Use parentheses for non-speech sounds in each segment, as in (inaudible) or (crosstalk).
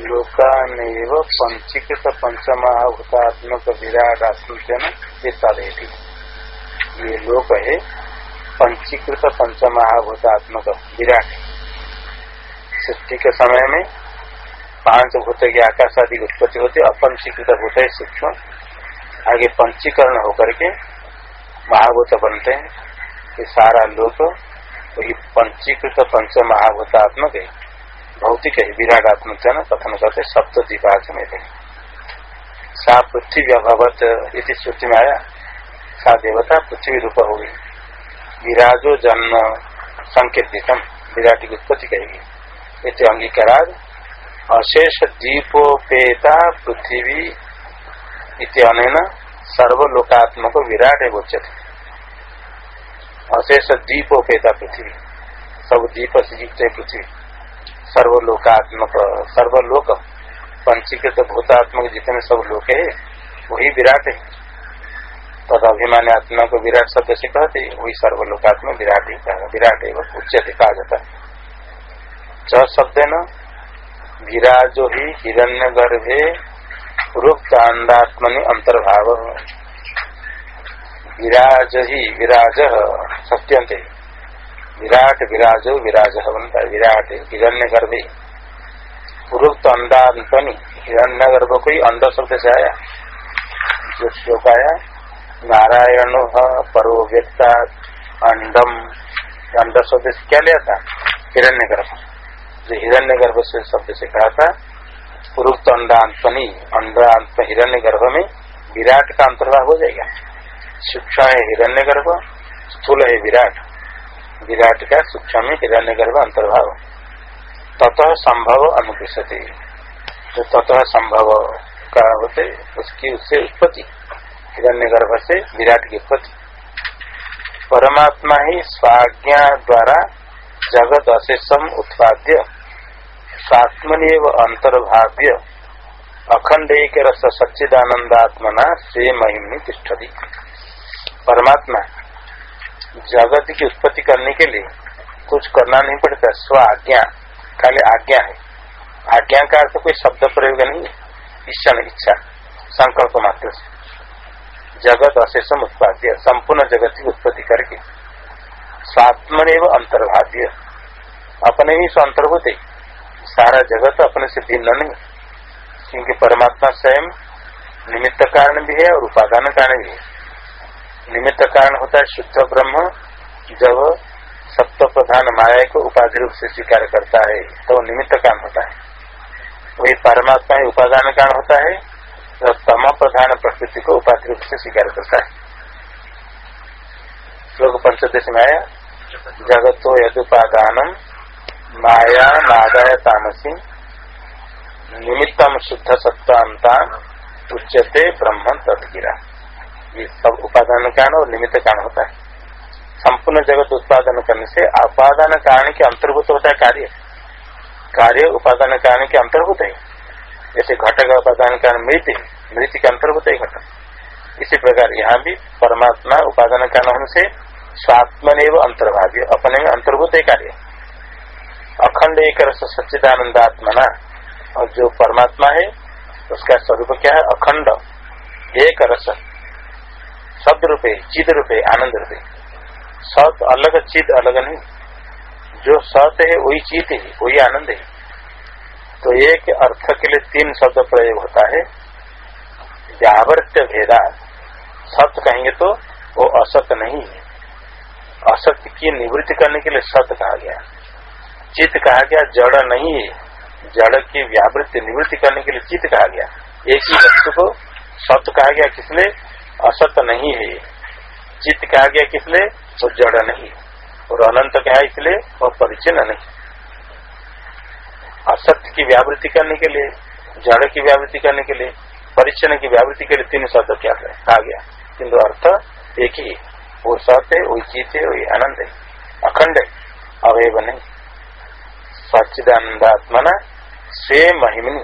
लोकान पंचीकृत पंचमहाभूतात्मक विराट आत्मचन ये तदेवी ये लोक है पंचीकृत पंचमहाभूतात्मक विराट सृष्टि के समय में पाँच भूत के आकाश आदि उत्पत्ति होते, अपंचीकृत भूत है सूक्ष्म। आगे पंचीकरण होकर के महाभूत बनते हैं। ये सारा लोक वही पंचीकृत पंच महाभूतात्मक है। भौतिक है विराटात्मक न कथन करते सप्त द्वीपाच में सा पृथ्वी अभवत इति श्रुति में आया सा देवता पृथ्वी रूप होगी विराजो जन्म संकेतितम विराट की उत्पत्ति कहेगी इति अंगीकाराद अशेष दीपोपेता पृथ्वी इति अन सर्वलोकात्मक विराट है उच्चते अशेष दीपोपेता पृथ्वी। सब दीप से युक्त है पृथ्वी। सर्वलोकात्मक, सर्वलोक, पंचीकृत भूतात्मक जितने सब लोक है, वही विराट है। तद अभिमान आत्मा को विराट शब्द से कहते वही सर्वलोकात्मक विराट ही कहा, विराट है उच्चते कहा जाता है। च शब्द न विराजो ही हिरण्य गर्भे रुक्त अंडात्मनि अंतर्भाव। विराज ही विराज सत्यंत विराट विराज विराज बनता विराट हिरण्य गर्भ पूर्वोक्त अंडान्तनी हिरण्य गर्भ को ही अंड शब्द से आया जो श्लोक आया नारायण परो व्यक्ता अंडम अंड शब्द से क्या लिया था हिरण्य गर्भ जो हिरण्य गर्भ से शब्द से कहा था पूर्वोक्त अंडान्तनी अंडांत हिरण्य गर्भ में विराट का अंतर्भाव हो जाएगा। सूक्ष्म है हिरण्य गर्भ स्थूल है विराट। विराट का सूक्ष्म हिरण्य गर्भ अंतर्भाव। ततः संभव अनुपति जो ततः संभव का होते, उसकी, उससे उत्पत्ति। हिरण्य गर्भ से विराट की उत्पत्ति। परमात्मा ही स्वाज्ञा द्वारा जगत अशेषम उत्पाद्य स्वात्मनि अंतर्भाव्य अखंड एक रस सच्चिदानंदात्मना से महिमनी तिष्ठती। परमात्मा जगत की उत्पत्ति करने के लिए कुछ करना नहीं पड़ता, स्व आज्ञा। खाली आज्ञा है। आज्ञा का अर्थ कोई शब्द प्रयोग नहीं है। ईश्वर इच्छा, संकल्प मात्र से। जगत अशेषम उत्पाद्य, संपूर्ण जगत की उत्पत्ति करके। स्वात्मन एवं अंतर्भाव्य। अपने ही स्वंतर्भूत है। सारा जगत अपने से भिन्न नहीं क्योंकि परमात्मा स्वयं निमित्त कारण भी है और उपादान कारण भी है। निमित्त कारण होता है शुद्ध ब्रह्म जब सत्व प्रधान माया को उपाधि रूप से स्वीकार करता है तो निमित्त कारण होता है। वही परमात्मा ही उपादान कारण होता है जब तम प्रधान प्रकृति को उपाधि रूप से स्वीकार करता है। श्लोक पंचदेश में आया, जगतो यदुपादानम माया नादाय तामसी, निमित्तम शुद्ध सत्ता उच्चते ब्रह्म तत्गिरा ये सब उपादान कारण और निमित्त कारण होता है। संपूर्ण जगत उत्पादन करने से उपादान कारण के अंतर्भूत होता है कार्य। कार्य उपादान कारण के अंतर्भूत है। जैसे घट का उपादान कारण मृत्यु मृत्यु के अंतर्भूत है घट इसी प्रकार यहाँ भी परमात्मा उपादान कारण होने से स्वात्मन एवं अंतर्भाव्य अपने अंतर्भूत है कार्य। अखंड एक रस सच्चिदानंदात्मना। और जो परमात्मा है, उसका स्वरूप क्या है? अखंड एक रस शब्द रूपे चिद रूपे आनंद रूपे सत अलग, चिद अलग नहीं। जो सत है, वही चित है, वही आनंद है। तो एक अर्थ के लिए तीन शब्द प्रयोग होता है। व्यावर्त्य भेदा। सत्य कहेंगे तो वो असत्य नहीं है। असत्य की निवृत्ति करने के लिए सत्य कहा गया। चित्त कहा गया, जड़ नहीं है। जड़ की व्यावृत्ति, निवृत्ति करने के लिए चित्त कहा गया। एक ही वस्तु को सत्य कहा गया किसलिए? असत नहीं है। चित्त कहा गया किसलिए वो जड़ नहीं। और अनंत कहा इसलिए? वह परिचन्न नहीं। असत्य की व्यावृत्ति करने के लिए, जड़ की व्यावृत्ति करने के लिए परिचन्न की व्यावृत्ति के लिए तीन शब्द क्या कहा गया। किन्तु अर्थ एक ही वो सत्य वही चित है वही आनंद है। अखंड है। अवयव नहीं सच्चिदानंदात्मना स्वे महिमनी।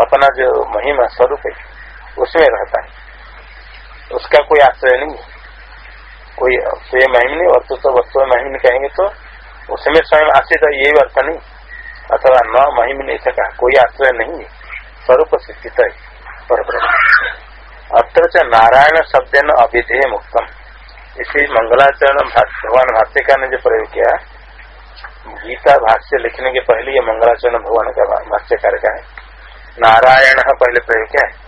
अपना जो महिमा स्वरूप है, उसमें रहता है। उसका कोई आश्रय नहीं है। कोई स्वयं महिम नहीं और तो वस्तु महिम कहेंगे तो उसमें स्वयं आश्रित है यही अर्थ नहीं। अथवा न महिम नहीं सका, कोई आश्रय नहीं है। स्वरूप स्थित है पर अत्र नारायण शब्द न अभिधेय मुक्तम। इसी मंगलाचरण भगवान भाष्यकार ने जो प्रयोग किया, गीता भाष्य लिखने के पहले ये मंगलाचरण भगवान का भाष्यकार का है। नारायण पहले प्रयोग क्या है।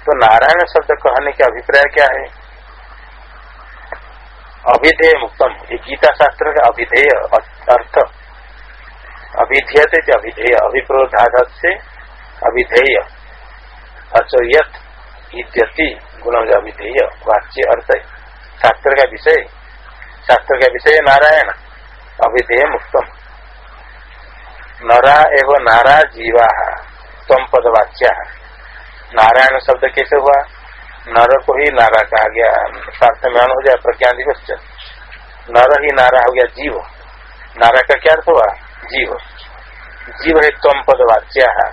तो नारायण शब्द कहने का अभिप्राय क्या है? अभिधेय मुक्तम। ये गीता शास्त्र का अभिधेय अर्थ। अभिधेयते अभिधेय अभिप्रोधागत से अभिधेय। अचोयत इत्यति गुण अभिधेय। वाच्य अर्थ। शास्त्र का विषय। शास्त्र का विषय नारायण। अभिधेय मुक्तम। नरा एवं नारा जीवा। तम पद वाच्या नारायण शब्द कैसे हुआ? नर को ही नारा कहा गया। शास्त्र में हो जाए प्रज्ञा दिवस नर ही नारा हो गया जीव। नारा का क्या अर्थ हुआ? जीव। जीव है तम पद वाच्या।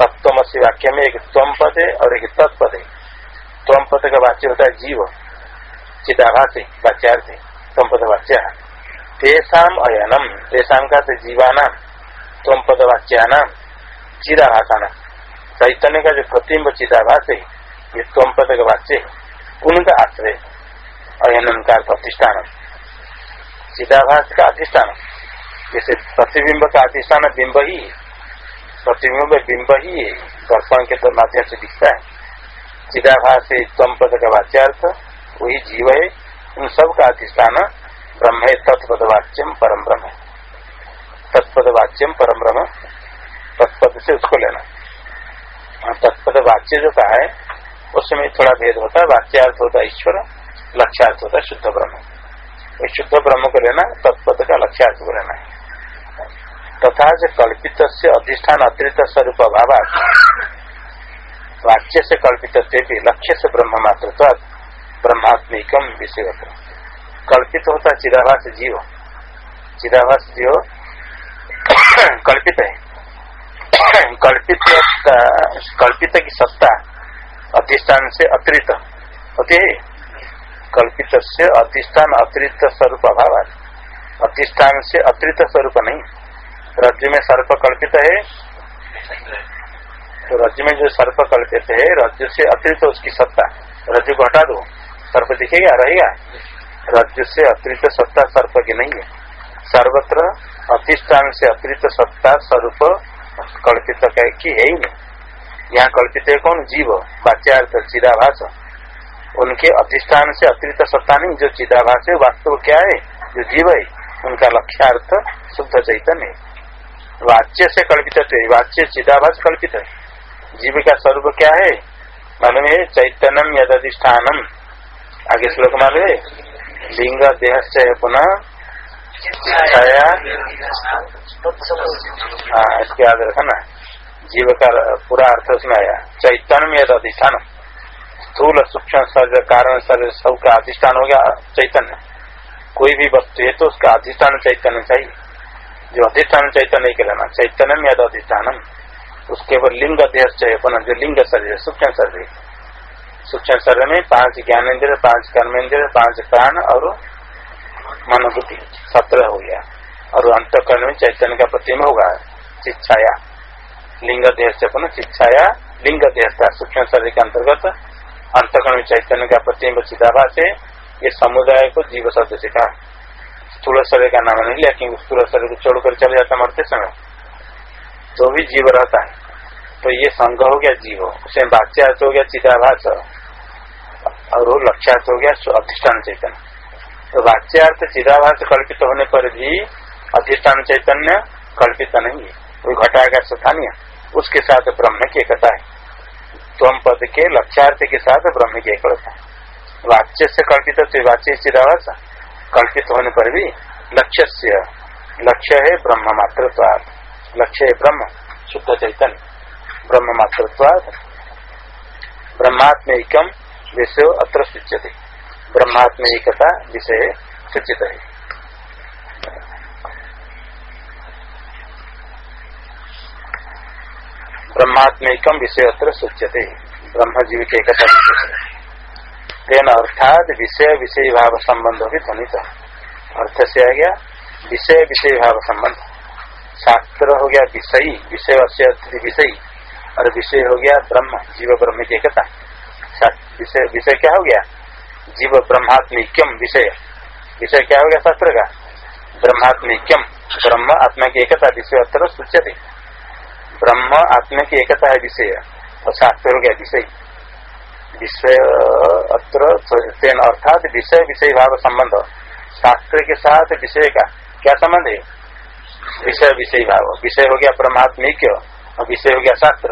तत्वसी वाक्य में एक तम पद है और एक तत्पद है। तम पद का वाच्य होता है जीव। चिदाभाषी वाच्यार्थ तम पद वाच्या। तेषाम अयनम। तेषाम का जीवानाम। तम पद वाच्यानाम। चिदाभाषा चैतन्य का जो प्रतिम्ब चिदाभास है, ये तम पद का वाच्य उनका आश्रय अयनन का प्रतिष्ठान चिदाभास का अधिष्ठान जैसे प्रतिबिंब का अधिष्ठान बिंब ही प्रतिबिंब बिंब ही है, दर्पण के माध्यम से दिखता है। चिदाभास से तम पद का वाच्यार्थ, वही जीव है। उन सब का अधिष्ठान ब्रह्म है, तत्पद तत्पदवाच्यम परम ब्रह्म तत्पद तत्पदवाच्यम परम ब्रह्म, तत्पद से उसको लेना तत्पद वाच्य जो कहा है, उसमें थोड़ा भेद होता है। वाच्यार्थ होता है ईश्वर, लक्ष्यार्थ होता है शुद्ध ब्रह्म। शुद्ध ब्रह्म को लेना, तत्पद का लक्ष्यार्थ को लेना तथा जो कल्पित से अधिष्ठान, अतिरिक्त स्वरूप अभाव वाच्य से कल्पित लक्ष्य से ब्रह्म मात्र ब्रह्मात्मिकम विषय कल्पित होता है चिदाभास जीव। चिदाभास जीव कल्पित है। कल्पित कल्पित की सत्ता अधिष्ठान से अतिरिक्त। होते है कल्पित से अधिष्ठान अतिरिक्त स्वरूप अभाव अधिष्ठान से अतिरिक्त स्वरूप नहीं। राज्य में सर्प कल्पित है। तो राज्य में जो सर्प कल्पित है राज्य से अतिरिक्त उसकी सत्ता। राज्य को हटा दो। सर्प दिखेगा, रहेगा? राज्य से अतिरिक्त सत्ता सर्प की नहीं है। सर्वत्र अधिष्ठान से अतिरिक्त सत्ता स्वरूप कल्पित की है ही नहीं। यहाँ कल्पित है कौन? जीव। वाच्यार्थ, चिदाभास। उनके अधिष्ठान से अतिरिक्त सत्ता नहीं, जो चिदाभास है, वास्तव क्या है? जो जीव है, उनका लक्ष्यार्थ शुद्ध चैतन्य वाच्य से कल्पित है, वाच्य, चिदाभास कल्पित है। जीव का स्वरूप क्या है? मालूम है? चैतन्यम यद अधिष्ठानम आगे श्लोक मालूम है? लिंग देह से पुनः इसके याद रखना जीव का पूरा अर्थ उसमें आया। चैतन्य में अधिष्ठान। स्थूल सूक्ष्म कारण शरीर सब का अधिष्ठान हो गया चैतन्य। कोई भी वस्तु है तो उसका अधिष्ठान चैतन्य चाहिए। जो अधिष्ठान चैतन्य के लेना चैतन्य में अधिष्ठान उसके ऊपर लिंग अध्यक्ष जो लिंग शरीर सूक्ष्म शरीर सूक्ष्म शरीर में पाँच ज्ञानेन्द्र पाँच कर्मेंद्र पाँच प्राण और मनोभूति सत्रह हो गया। और अंतकरण में चैतन्य का प्रतिम होगा। शिक्षाया लिंग देह से पुनः शिक्षाया लिंग देहता सूक्ष्म शरीर के अंतर्गत अंतकरण चैतन्य का प्रतिम्ब चिदाभा से ये समुदाय को जीव शब्द से कहा स्थूल शरीर का नाम नहीं लिया, क्योंकि स्थूल शरीर को छोड़कर चले जाता मरते समय। तो भी जीव रहता है तो ये संघ हो गया जीव। उसे बाच्यार्थ हो गया चिदाभास। और लक्ष्यार्थ हो गया अधिष्ठान चैतन्य। तो बाच्यार्थ चिदाभास कल्पित होने पर भी अधिष्ठान चैतन्य कल्पित नहीं है। वो घटाएगा स्थानीय, उसके साथ ब्रह्म की एकता है। तम पद के लक्ष्यार्थ के साथ ब्रह्म की एकता है। वाच्य से कल्पित से वाच्य चिरावास कल्पित होने पर भी लक्ष्य से लक्ष्य है ब्रह्म मातृत्वाद लक्ष्य है ब्रह्म, शुद्ध चैतन्य। ब्रह्म मातृत्वाद ब्रह्मात्म विषय अत्र सूच्यते ब्रह्मात्म एकता विषय सूचित है। ब्रह्मात्मिकम विषय अत्र सूच्यते। ब्रह्म जीव के एक तेन अर्थात विषय विषय भाव संबंध भी ध्वनित। अर्थ से आ गया, विषय विषय भाव संबंध। शास्त्र हो गया विषयी विषय विषयी। और विषय हो गया ब्रह्म, जीव ब्रह्म की एकता विषय क्या हो गया? जीव ब्रह्मात्मिक्यम विषय। विषय क्या हो गया शास्त्र का? ब्रह्मात्मिक्यम। ब्रह्म आत्मा की एकता विषय अत्र सूच्यते। ब्रह्म आत्मा की एकता है, विषय। और शास्त्र हो गया विषय। विषय अत्र अर्थात विषय विषय भाव संबंध। शास्त्र के साथ विषय का क्या संबंध है? विषय विषय भाव। विषय हो गया परमात्मिक और विषय हो गया शास्त्र।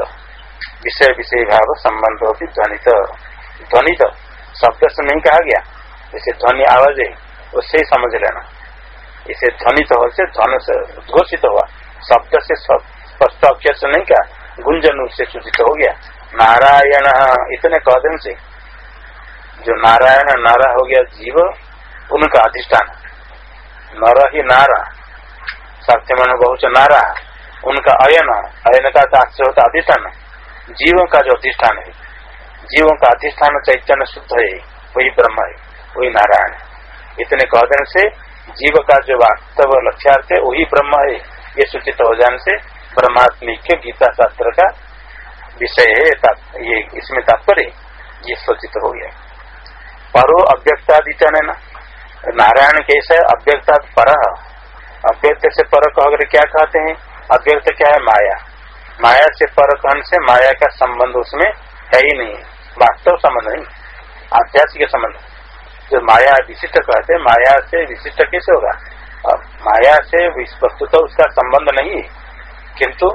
विषय विषय भाव संबंध भी ध्वनित। ध्वनित। शब्द से नहीं कहा गया। जैसे ध्वनि आवाज़ है उससे ही समझ लेना। इसे ध्वनित हो से ध्वन से घोषित हुआ। शब्द से स्पष्ट अक्षर से नहीं कहा, गुंजन से सूचित हो गया। नारायण, इतने कदम से। जो नारायण, नारा हो गया जीव, उनका अधिष्ठान। नर ही नारा। सत्यमन बहुत नारा। उनका अयन अयन का होता अधिष्ठान। जीवों का जो अधिष्ठान है। जीवों का अधिष्ठान चैतन्य शुद्ध है, वही ब्रह्म है, वही नारायण इतने कहने से जीव का जो वास्तव लक्ष्यार्थ है, वही ब्रह्म है। ये सूचित हो जाने से ब्रह्मात्मिक गीता शास्त्र का विषय है ये इसमें तात्पर्य ये सूचित हो गया। परो अव्यक्तादिचन न? नारायण कैसे अव्यक्ता पर? अव्यक्त से पर कह क्या कहते हैं? अव्यक्त क्या है? माया। माया से पर कहन से माया का संबंध उसमें है ही नहीं। वास्तव संबंध नहीं, आध्यात्मिक संबंध। जो माया विशिष्ट कहते माया से विशिष्ट कैसे होगा? माया से वस्तु तो उसका संबंध नहीं है, किंतु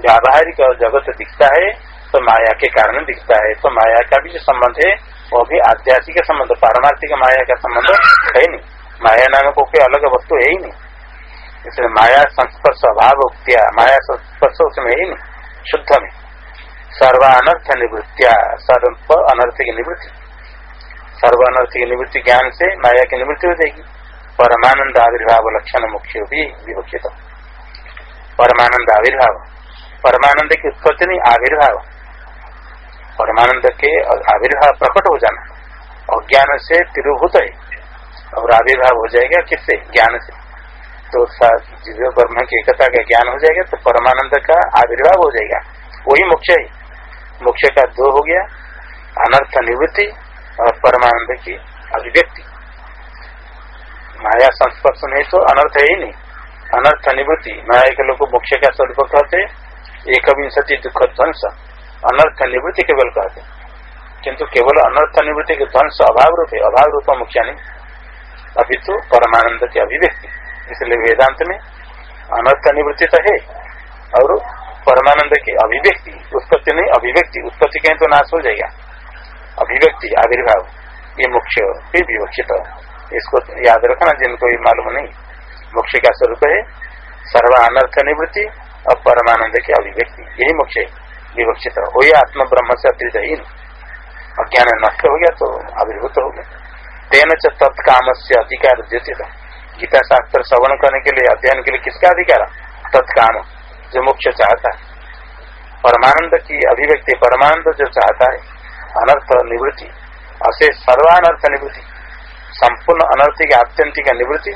व्यावहारिक जगत दिखता है तो माया के कारण दिखता है तो माया का भी जो संबंध है, वो भी आध्यात्मिक संबंध, पारमार्थिक माया का संबंध है नहीं। माया नाम को कोई अलग वस्तु है ही नहीं। इसलिए माया संस्पर्श अभाव माया संस्पर्श उसमें ही नहीं, शुद्ध में। सर्व अनर्थ निवृत्तिया। सर्व अनर्थ की निवृत्ति। सर्व अनर्थ की निवृत्ति ज्ञान से माया की निवृत्ति हो जाएगी। परमानंद आविर्भाव लक्षण मुख्य भी विवक्षित परमानंद आविर्भाव। परमानंद की उत्पत्ति नहीं, आविर्भाव। परमानंद के आविर्भाव प्रकट हो जाना। और ज्ञान से तिरुभूत है। और आविर्भाव हो जाएगा किससे? ज्ञान से। तो जीव ब्रह्म की एकता का ज्ञान हो जाएगा तो परमानंद का आविर्भाव हो जाएगा। वही मुख्य है। मुख्य का दो हो गया, अनर्थ निवृत्ति और परमानंद की अभिव्यक्ति। माया संस्पर्श नहीं तो अनर्थ है ही नहीं। अनर्थ निवृत्ति, माया के लोग मुख्य का स्वरूप कहते एक विंशति दुख ध्वंस। अनर्थ निवृत्ति केवल कहते। किंतु केवल अनर्थ निवृत्ति के ध्वंस अभाव रूप है अभाव रूप मुख्य नहीं। अभी तो परमानंद की अभिव्यक्ति। इसलिए वेदांत में अनर्थ निवृत्ति तो है, और परमानंद की अभिव्यक्ति उत्पत्ति नहीं, अभिव्यक्ति उत्पत्ति कहें तो नाश हो जाएगा। अभिव्यक्ति, आविर्भाव, ये मुख्य भी विवक्षित इसको याद रखना, जिनको भी मालूम नहीं। मुख्य का स्वरूप है, सर्व अनर्थ निवृत्ति और परमानंद की अभिव्यक्ति, यही मुख्य विवक्षित हो। या आत्म ब्रह्म से अतिरिक्त अज्ञान नष्ट हो गया तो आविर्भूत हो गया। तेन च तत्काम से अधिकार द्योतित गीता शास्त्र श्रवण करने के लिए, अध्ययन के लिए किसका अधिकार तत्काम। जो मुख्य चाहता है। परमानंद की अभिव्यक्ति, परमानंद जो चाहता है, अनर्थ निवृत्ति, असे सर्वानर्थ निवृत्ति, संपूर्ण अनर्थ की आत्यंतिक निवृत्ति,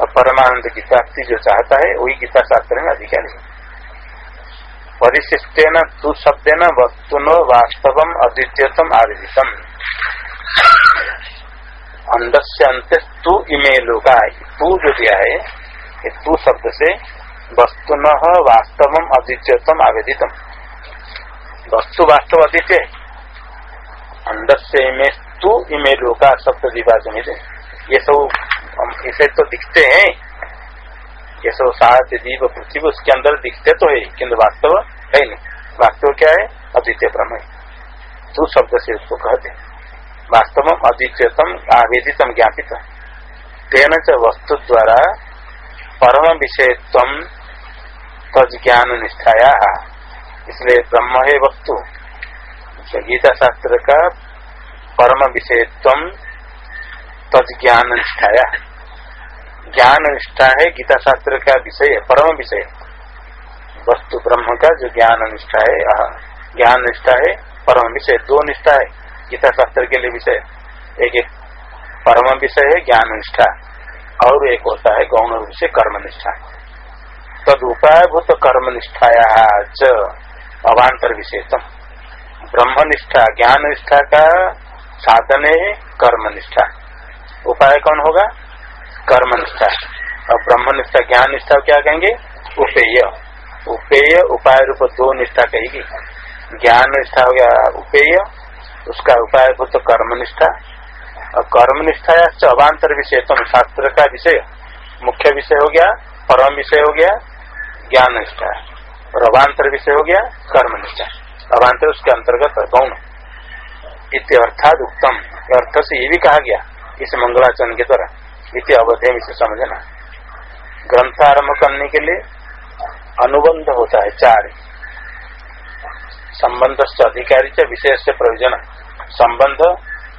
और परमानंद की प्राप्ति जो चाहता है, वही गीता शास्त्र में अधिकारी है। परिशिष्टेन तू शब्देन वस्तुनो वास्तव अद्वितीयतम आविदितम अंडस्य अंत तू इमे लोका तू जो दिया है तू शब्द से वस्तुन वास्तव अद्वितीयतम आवेदितम वस्तु वास्तव अद्वितीय अंडस्य इमे तू इमे लोका शब्द विभाजन ये सब इसे तो दिखते हैं। ये सब सात जीव पृथ्वी उसके अंदर दिखते तो है किन्तु वास्तव है नहीं। वास्तव क्या है? अद्वितीय ब्रह्म तू शब्द से उसको कहते वास्तव अद्वितीयतम आवेदितम ज्ञापित। तेन च वस्तु द्वारा परम विषय तम तज ज्ञान निष्ठाया इसलिए ब्रह्म है वस्तु। गीता शास्त्र का परम विषय तम तज ज्ञान निष्ठाया ज्ञान निष्ठा है गीता शास्त्र का विषय है परम विषय वस्तु ब्रह्म का जो ज्ञान निष्ठा है ज्ञान निष्ठा है परम विषय दो निष्ठा है। गीता शास्त्र के लिए विषय। एक एक परम विषय है ज्ञान निष्ठा और एक होता है गौण रूप से कर्म निष्ठा तद उपायभूत कर्म निष्ठाया च अवान्तर विशेषम ब्रह्म निष्ठा ज्ञान निष्ठा का साधन है कर्म निष्ठा उपाय कौन होगा? कर्म निष्ठा और ब्रह्म निष्ठा ज्ञान निष्ठा क्या कहेंगे? उपेय। उपेय उपाय रूप दो निष्ठा कहेगी। ज्ञान निष्ठा हो गया उपेय, उसका उपाय भूत कर्म निष्ठा और कर्म निष्ठा या अवान्तर विषय तुम शास्त्र का विषय। मुख्य विषय हो गया, परम विषय हो गया ज्ञान निष्ठा और अवान्तर विषय हो गया कर्म निष्ठा उसके अंतर्गत गौण। अर्थात उत्तम अर्थ से ये भी कहा गया, इस मंगलाचरण के द्वारा। इति अवधि इसे समझना ग्रंथ आरंभ करने के लिए अनुबंध होता है, चार। संबंध से अधिकारी से विषय से प्रयोजन। संबंध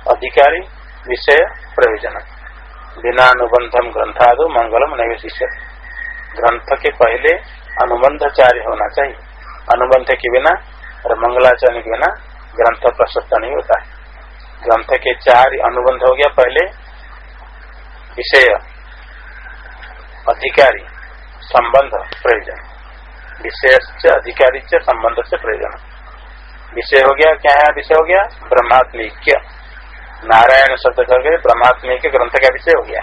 अधिकारी विषय प्रयोजन बिना अनुबंधम ग्रंथादो मंगलम नहीं शिष्य ग्रंथ के पहले अनुबंध चार्य होना चाहिए। अनुबंध के बिना और मंगलाचरण के बिना ग्रंथ प्रशस्त नहीं होता है। ग्रंथ के चार अनुबंध हो गया पहले। विषय, अधिकारी, संबंध, प्रयोजन। विषय से अधिकारी से संबंध से प्रयोजन। विषय हो गया, क्या है? विषय हो गया ब्रह्मात्मिक नारायण शब्द करके ब्रह्मात्मिक ग्रंथ का विषय हो गया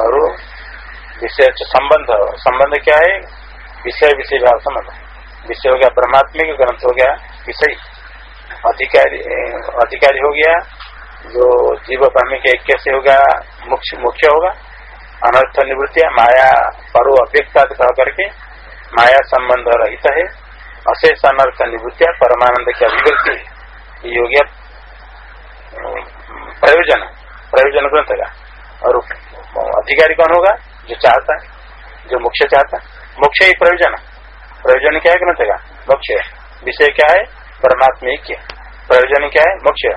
और विषय संबंध संबंध क्या है? विषय विषय भाव संबंध। विषय हो गया ब्रह्मात्मिक ग्रंथ हो गया विषय। अधिकारी अधिकारी हो गया, जो जीव ब्रह्म के एक से होगा? मुख्य मुख्य होगा। अनर्थ निवृत्तियाँ, माया, परो अव्यक्ता कह करके माया संबंध रहित है। अशेष अनर्थ निवृत्तिया, परमानंद की अभिव्यक्ति ये हो गया प्रयोजन प्रयोजन ग्रंथ का। और अधिकारी कौन होगा? जो चाहता है, जो मुख्य चाहता है। मुख्य ही प्रयोजन। प्रयोजन क्या है ग्रंथ का? मुख्य विषय क्या है? परमात्मा एक प्रयोजन क्या है? मुख्य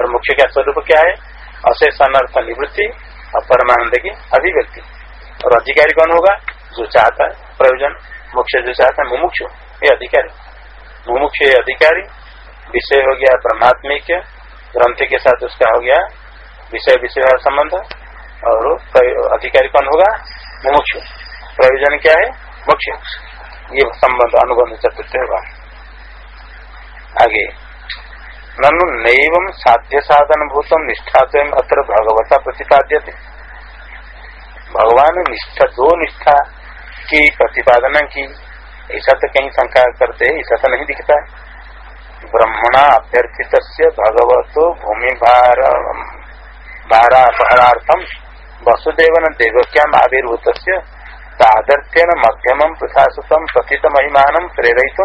और मुख्य का स्वरूप क्या है? अशेष अनर्थ निवृत्ति और परमानंद की अभिव्यक्ति। और अधिकारी कौन होगा? जो चाहता है, प्रयोजन। मुख्य जो चाहता है, मुमुक्ष। अधिकारी। मुमुक्ष अधिकारी। विषय हो गया परमात्मिक ग्रंथ के साथ उसका हो गया विषय विषय संबंध, और अधिकारी कौन होगा? मुमुक्ष। प्रयोजन क्या है? मुख्य ये संबंध अनुबंध चतुर्थ होगा। आगे। ननु नैव साध्य साधन भूतम निष्ठा स्वयं अत्र भगवता प्रतिपाद्य भगवान निष्ठा, दो निष्ठा की प्रतिपादना की। ऐसा तो कहीं शंका करते, ऐसा तो नहीं दिखता। है ब्रह्मणा अभ्यर्थित भगवतो भूमि भार भारापहरार्थम वसुदेवन देवक्याम आविर्भूत तादर्थ्यन मध्यम प्रथासुतम प्रथित महिमान प्रेरित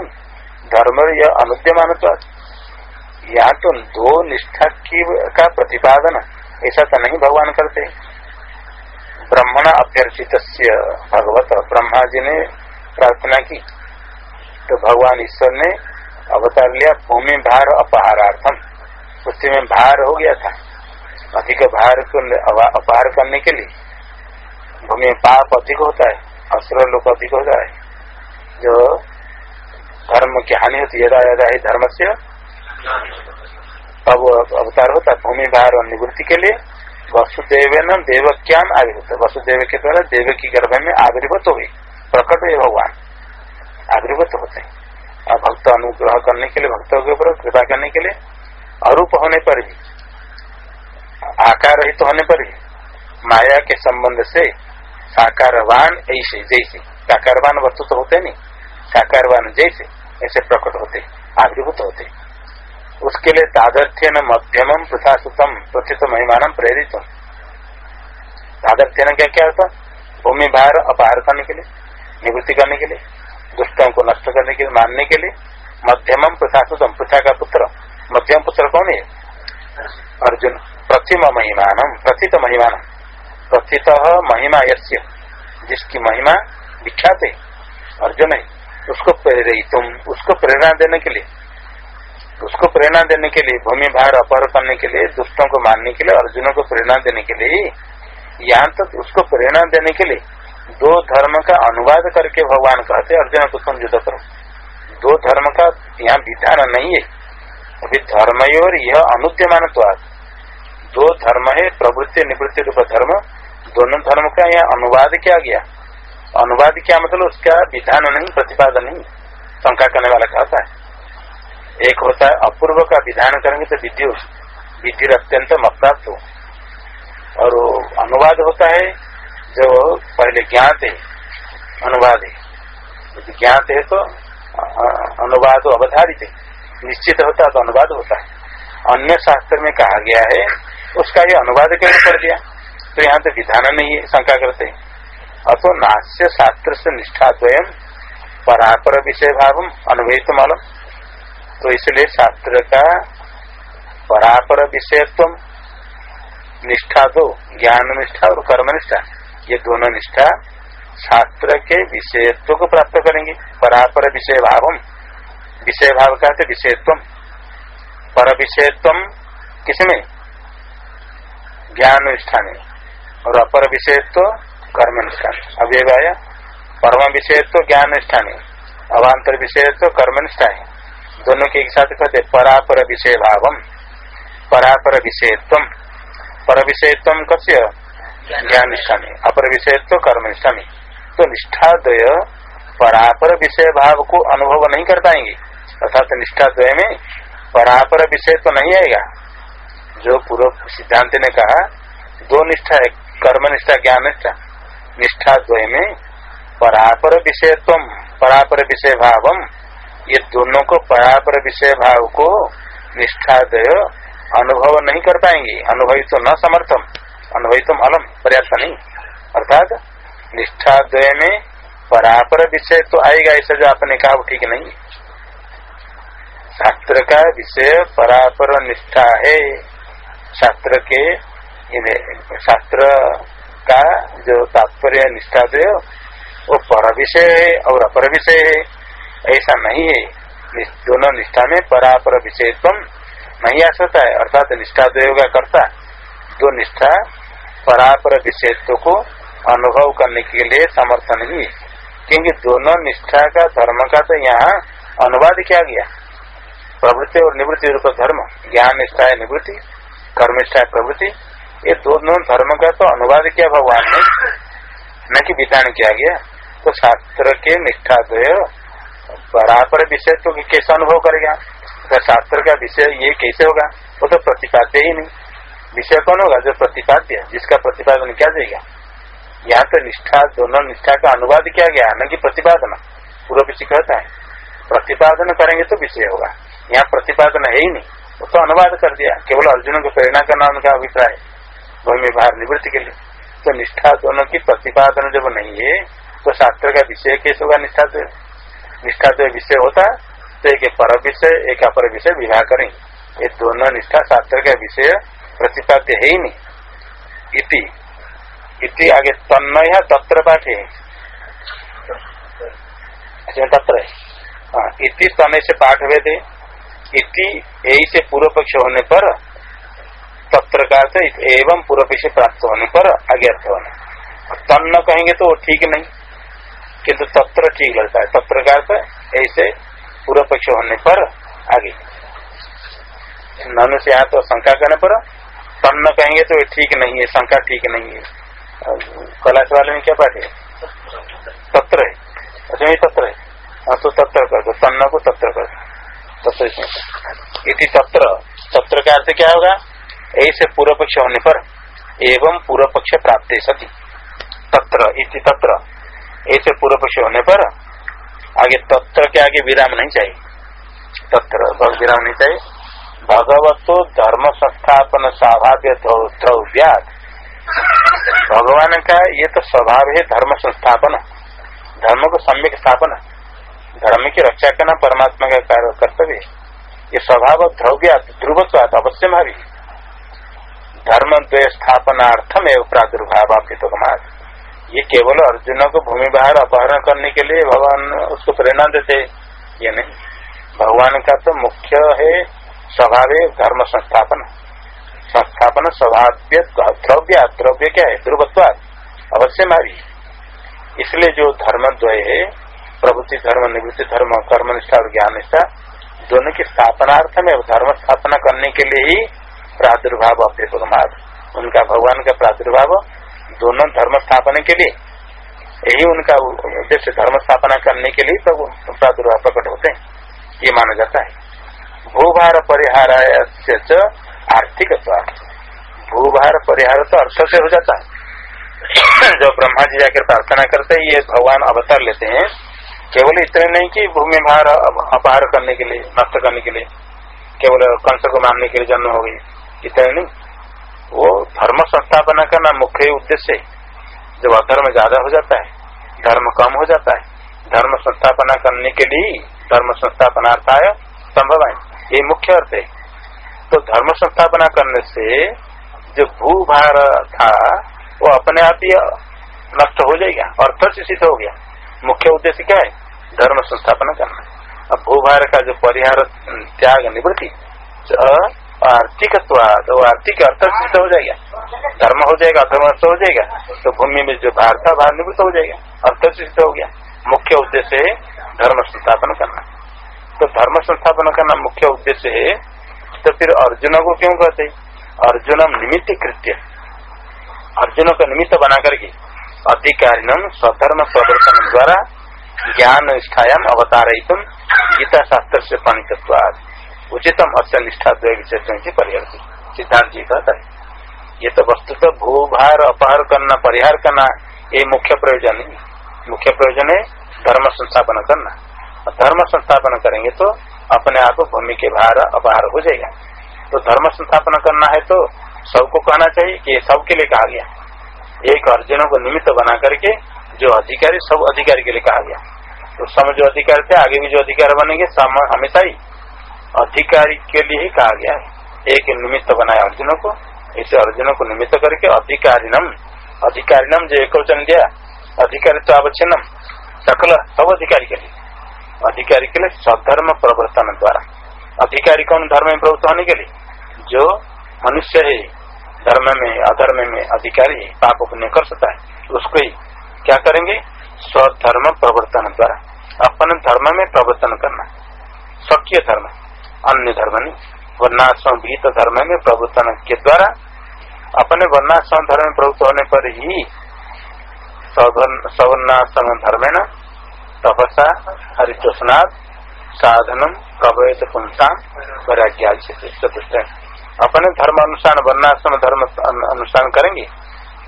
धर्म यह अनुद्यमान यहाँ तो दो निष्ठा की का प्रतिपादन, ऐसा तो नहीं भगवान करते। ब्रह्मण अभ्यर्थित भगवत ब्रह्मा जी ने प्रार्थना की। तो भगवान ईश्वर ने अवतार लिया, भूमि भार अपहारार्थम। पृथ्वी में भार हो गया था। अधिक भार को अपहार करने के लिए। भूमि पाप अधिक होता है, असुर लोग अधिक होता है। जो धर्म की हानि होती है, यदा ही धर्म से तब अवतार होता भूमि भार और निवृत्ति के लिए वसुदेव न देवक्याम आविर्भूत। वसुदेव के द्वारा देव की गर्भ में आविर्भूत हो गई। प्रकट हुए भगवान। आविर्भूत होते हैं। और भक्त अनुग्रह करने के लिए, भक्तों के ऊपर कृपा करने के लिए, अरूप होने पर भी, आकार रहित तो होने पर भी, माया के संबंध से साकारवान ऐसे, जैसे, साकारवान वस्तु तो होते नहीं, साकारवान जैसे, ऐसे प्रकट होते, आविर्भूत होते। उसके लिए तादर्थ्य न मध्यम प्रथासुतम प्रथित महिमान प्रेरित तादर्थ्य न क्या क्या होता? भूमि बाहर अपहार करने के लिए, निवृत्ति करने के लिए दुष्टों को नष्ट करने के लिए, मानने के लिए मध्यम प्रथासुतम पृथा का पुत्र। मध्यम पुत्र कौन है? अर्जुन। प्रतिम महिमानम। प्रथित महिमान प्रथित महिमा यश्य जिसकी महिमा विख्यात है। अर्जुन है। उसको प्रेरित उसको प्रेरणा देने के लिए। उसको प्रेरणा देने के लिए, भूमि भार अपहर करने के लिए, दुष्टों को मारने के लिए, अर्जुनों को प्रेरणा देने के लिए यहाँ तक उसको प्रेरणा देने के लिए दो धर्म का अनुवाद करके भगवान कहते अर्जुन को तुम युद्ध करो। दो धर्म का यहाँ विधान नहीं है। अभी धर्म और यह अनुद्यमान दो धर्म है, प्रवृत्ति, निवृत्ति रूप धर्म। दोनों धर्म का यहाँ अनुवाद किया गया। अनुवाद क्या मतलब? उसका विधान नहीं प्रतिपादन नहीं। शंका करने वाला कहता है। एक होता है अपूर्व का विधान करेंगे तो विधि विधि अत्यंत अप्राप्त हो। और अनुवाद होता है जो पहले ज्ञात है अनुवाद है। ज्ञात है तो अनुवाद अवधारित है। निश्चित होता है तो अनुवाद होता है। अन्य शास्त्र में कहा गया है, उसका ये अनुवाद क्यों कर दिया? तो यहाँ तो विधान नहीं है शंका करते अतो नाश्य शास्त्र से निष्ठा स्वयं परापर विषय भाव अनुभवित मालूम तो इसलिए शास्त्र का परापर विषयत्व निष्ठा दो, ज्ञान निष्ठा और कर्म निष्ठा। ये दोनों निष्ठा शास्त्र के विषयत्व को प्राप्त करेंगे। परापर विषय भाव विषय भाव का विषयत्व। पर विषयत्व किसमें? ज्ञान निष्ठा में और अपर विषय तो कर्म निष्ठा में अव्यय आया। परम विषय तो ज्ञान निष्ठा में अवान्तर विषयत्व कर्म निष्ठा है दोनों के एक साथ कहते परापर विषय भाव परापर विषयत्व। पर विषयत्व कस्य? ज्ञान निष्ठा अपर विषयत्व कर्म निष्ठा में तो निष्ठा द्वय परापर विषय भाव को अनुभव नहीं कर पाएँगे। अर्थात निष्ठा द्वय में परापर विषय तो नहीं आएगा। जो पूर्व सिद्धांत ने कहा, दो निष्ठा है, कर्म निष्ठा, ज्ञान निष्ठा। निष्ठा द्वय में परापर विषयत्व परापर विषय भाव ये दोनों को परापर विषय भाव को निष्ठा द्वय अनुभव नहीं कर पाएँगे। अनुभवी तो न समर्थम। अनुभवी तो अलम पर्याप्त नहीं अर्थात निष्ठा द्वय में परापर विषय तो आएगा, ऐसा जो आपने कहा, वो ठीक नहीं शास्त्र का विषय परापर निष्ठा है। शास्त्र के शास्त्र का जो तात्पर्य निष्ठा जो वो पर विषय है और अपर विषय है। ऐसा नहीं है। दोनों निष्ठा में परापर विषयत्व नहीं आ सकता है। अर्थात निष्ठा दो का करता दो निष्ठा परापर विषयत्व को अनुभव करने के लिए समर्थ नहीं क्योंकि दोनों निष्ठा का, धर्म का तो यहाँ अनुवाद किया गया। प्रवृत्ति और निवृत्ति रूप धर्म, ज्ञान निष्ठा है निवृत्ति कर्मनिष्ठा प्रवृत्ति, ये दोनों धर्म का तो अनुवाद किया भगवान ने, न कि विधान किया गया। तो शास्त्र के निष्ठा द्वय बराबर विषय तो कैसे अनुभव करेगा? तो शास्त्र का विषय ये कैसे होगा? वो तो प्रतिपाद्य ही नहीं। विषय कौन होगा जो प्रतिपाद्य जिसका प्रतिपादन किया जाएगा यहाँ तो निष्ठा, दोनों निष्ठा का अनुवाद किया गया न कि प्रतिपादन? पूर्व विषय कहता है। प्रतिपादन करेंगे तो विषय होगा। यहाँ प्रतिपादन है ही नहीं। वो तो अनुवाद कर दिया। केवल अर्जुन को प्रेरणा करना उनका अभिप्राय। भूमि बाहर निवृत्ति के लिए। तो निष्ठा दोनों की प्रतिपादन जब नहीं है तो शास्त्र का विषय कैसे होगा निष्ठा तो निष्ठा तो विषय होता तो एक पर विषय, एक अपर विषय विवाह करें ये दोनों निष्ठा शास्त्र का विषय प्रतिपाद्य है ही नहीं इति। इति आगे तन्मय तत्र पाठ। है अच्छा, तत्र। हाँ इति समय से पाठ हुए थे इति यही से पूर्व पक्ष होने पर तत्र का एवं पूर्व पक्ष प्राप्त होने पर आगे अर्थ होना। तन न कहेंगे तो ठीक नहीं। किंतु तत्र ठीक लगता है। तत्र का ऐसे पूर्व पक्ष होने पर आगे। ननु से यहाँ तो शंका करने पर तन न कहेंगे तो ठीक नहीं है, शंका ठीक नहीं है। कलाश वाले में क्या पाठ है? तत्र है। अच्छा तत्र है। हाँ तो तत्र कर दो तन्न को तत्र कर तत्र तत्र तत्र का अर्थ क्या होगा? ऐसे पूर्व पक्ष होने पर एवं पूर्व पक्ष प्राप्त सती। तत्र, इति तत्र। ऐसे पूर्व पक्ष होने पर आगे तत्र के आगे विराम नहीं चाहिए। तत्र विराम नहीं चाहिए। भगवतो धर्म संस्थापन स्वाभाव्य द्रव्यात। भगवान का ये तो स्वभाव है धर्म संस्थापन धर्म को सम्यक स्थापना, धर्म की रक्षा करना परमात्मा का कार्य कर्तव्य ये स्वभाव ध्रव्य ध्रुवत्वात अवश्य भावी धर्म द्वय स्थापनार्थम एवं प्रादुर्भाव आपके ये केवल अर्जुन को भूमि बाहर अपहरण करने के लिए भगवान उसको प्रेरणा देते ये नहीं। भगवान का तो मुख्य है स्वभाव धर्म संस्थापन। संस्थापन स्वभाव्य, द्रव्य द्रव्य क्या है? ध्रुवत्वाद अवश्य मारी। इसलिए जो धर्म द्वय है प्रवृत्ति धर्म, निवृत्ति धर्म कर्म निष्ठा और ज्ञान निष्ठा दोनों की स्थापनार्थ में धर्म स्थापना करने के लिए ही प्रादुर्भाव अपने अभ्युपगमाद उनका भगवान का प्रादुर्भाव दोनों धर्म स्थापना के लिए। यही उनका उद्देश्य, धर्म स्थापना करने के लिए तो प्रादुर्भाव प्रकट होते हैं। ये माना जाता है। भूभार परिहार आर्थिक भूभार परिहार तो अर्थ से हो जाता है। जब ब्रह्मा जी जाकर प्रार्थना करते हैं, ये भगवान अवतार लेते हैं। केवल इतने नहीं कि भूमि भार अपहार करने के लिए, नष्ट करने के लिए, केवल कंस को मारने के लिए जन्म हो गई इतने नहीं। वो धर्म संस्थापना करना मुख्य उद्देश्य है। जब अधर्म ज़्यादा हो जाता है, धर्म कम हो जाता है, धर्म संस्थापना करने के लिए धर्म संस्थापनार्थाय संभव है। ये मुख्य अर्थ है। तो धर्म संस्थापना करने से जो भूभार था, वो अपने आप ही नष्ट हो जाएगा अर्थ सिद्ध हो गया। मुख्य उद्देश्य क्या है? धर्म संस्थापना करना। अब भूभार का जो परिहार त्याग, निवृत्ति आर्थिक तो आर्थिक अर्थ सिद्ध हो जाएगा। धर्म हो जाएगा, अधर्म हो जाएगा। तो भूमि में जो भार था, भार निवृत्त हो जाएगा अर्थ सिद्ध हो गया। मुख्य उद्देश्य है धर्म संस्थापन करना। तो धर्म संस्थापन करना मुख्य उद्देश्य है। तो फिर अर्जुन को क्यों कहते अर्जुनम निमित्त कृत्य। अर्जुन का निमित्त बना करके अधिकारिणम स्वधर्म प्रदर्शन द्वारा ज्ञान निष्ठायाम अवतारयितुम गीता शास्त्र से पंडितत्वाद उचितम अत्य निष्ठा विशेष परिहर सिद्धांत जी कहता है। ये तो वस्तु तो भूभार अपहार करना, परिहार करना, ये मुख्य प्रयोजन है। मुख्य प्रयोजन है धर्म संस्थापन करना। धर्म संस्थापन करेंगे तो अपने आप भूमि के भार अपहार हो जाएगा। तो धर्म संस्थापन करना है तो सबको कहना चाहिए कि सबके लिए कहा गया। एक अर्जुनों को निमित्त बना करके जो अधिकारी, सब अधिकारी के लिए कहा गया। तो सम जो अधिकार थे, आगे भी जो अधिकार बनेंगे, सम हमेशा ही अधिकारी के लिए ही कहा गया है। एक निमित्त बनाया अर्जुनों को, इसे अर्जुनों को निमित्त करके अधिकारी अधिकारिणम अधिकारिणम जो एक दिया, अधिकारी तो अवच्छिन्नम सकल सब अधिकारी के लिए। अधिकारी के लिए सधर्म प्रवर्तन द्वारा। अधिकारी कौन धर्म में प्रवृत्त होने के लिए जो मनुष्य है, धर्म में, अधर्म में अधिकारी पाप पुण्य कर सकता है, उसको ही क्या करेंगे? स्वधर्म प्रवर्तन द्वारा। अपने धर्म में प्रवर्तन करना। स्वकीय धर्म, अन्य धर्म नहीं। वर्णाश्रम, भीत धर्म में प्रवर्तन के द्वारा अपने वर्णाश्रम धर्म में प्रवृत्त होने पर ही सवर्णाश्रम धर्म तपसा हरितोषनाथ साधनम प्रवैत पुंसा वैराग्या चतुष्ट अपने धर्म अनुसार वर्णाश्रम धर्म अनुसार करेंगे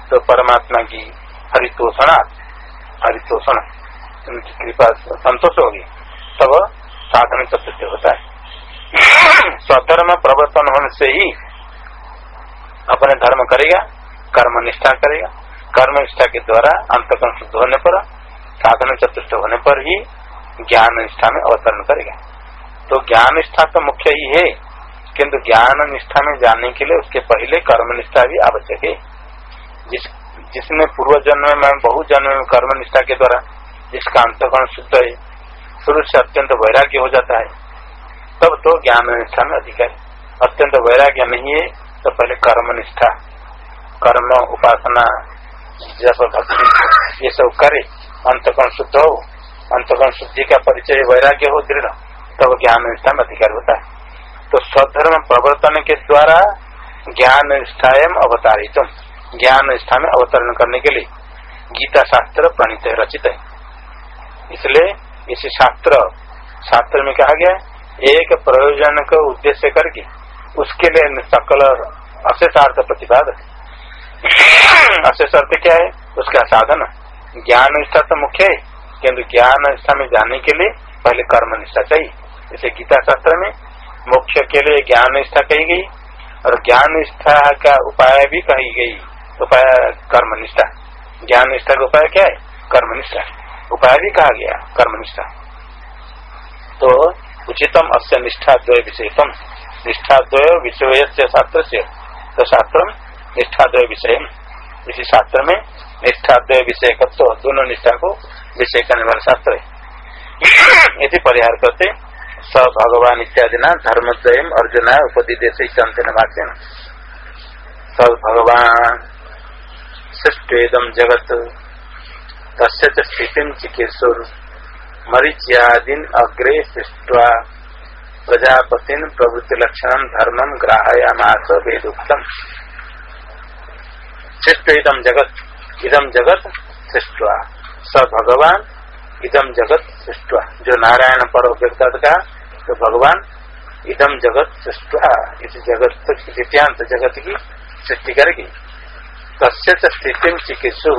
तो परमात्मा की हरितोषणा हरितोषण उनकी कृपा संतोष होगी। तब साधन चतुष्ट होता है। स्वधर्म प्रवर्तन होने से ही अपने धर्म करेगा, कर्म निष्ठा करेगा। कर्म निष्ठा के द्वारा अंतकर्म शुद्ध होने पर साधन चतुष्ट होने पर ही ज्ञान निष्ठा में अवतरण करेगा। तो ज्ञान निष्ठा तो मुख्य ही है, किंतु ज्ञान निष्ठा में जाने के लिए उसके पहले कर्म निष्ठा भी आवश्यक है। जिस, जिसने पूर्व जन्म में बहुत जन्म में कर्म निष्ठा के द्वारा, जिसका अंतकरण शुद्ध है शुरू से अत्यंत वैराग्य हो जाता है, तब तो ज्ञान निष्ठा में अधिक है। अत्यंत वैराग्य नहीं है तो पहले कर्म निष्ठा, कर्म उपासना, जप भक्ति, ये सब करे। अंतकरण शुद्ध हो अंतकरण शुद्धि का परिचय वैराग्य हो, दृढ़, तब ज्ञान में अधिकार होता है। तो स्वधर्म प्रवर्तन के द्वारा ज्ञान निष्ठाएँ अवतारित, ज्ञान निष्ठा में अवतरण करने के लिए गीता शास्त्र प्रणीत है, रचित है। इसलिए इस शास्त्र शास्त्र में कहा गया एक प्रयोजन का उद्देश्य करके उसके लिए सकल अशेषार्थ प्रतिपादक अशेष अर्थ क्या है? उसका साधन। ज्ञान निष्ठा तो मुख्य है। किन्तु ज्ञान निष्ठा में जाने के लिए पहले कर्म निष्ठा चाहिए। जैसे गीता शास्त्र में मुख्य के लिए ज्ञान निष्ठा कही गई और ज्ञान निष्ठा का उपाय भी कही गई। उपाय कर्म निष्ठा ज्ञान निष्ठा का उपाय क्या है? कर्म निष्ठा उपाय भी कहा गया कर्म निष्ठा तो उचितम अस्य निष्ठा द्वय विषयतम। निष्ठा द्वय विषय शास्त्र से तो शास्त्र निष्ठा द्वय विषय इसी शास्त्र में निष्ठा द्वय विषय तो दोनों निष्ठा को विषय करने वाला शास्त्र है। यदि परिहार करते स भगवान इत्यादि न धर्मद्वय अर्जुन उपदिदेश अंत वाक्य सब भगवान सृष्टेदम जगत, तस्य स्थिति चिकीर्षुर मरीच्यादीन अग्रे सृष्टवा प्रजापति प्रवृत्ति लक्षण धर्मम ग्राहयामास वेदुक्तम। सृष्ट इदम जगत इदम जगत सृष्टवा। स भगवान इदम जगत सृष्टवा। जो नारायण पर व्यक्ता का तो भगवान इदम जगत सृष्टवा। इस जगत इतिहांत जगत की सृष्टि करेगी। तस्य स्थिति चिकित्सु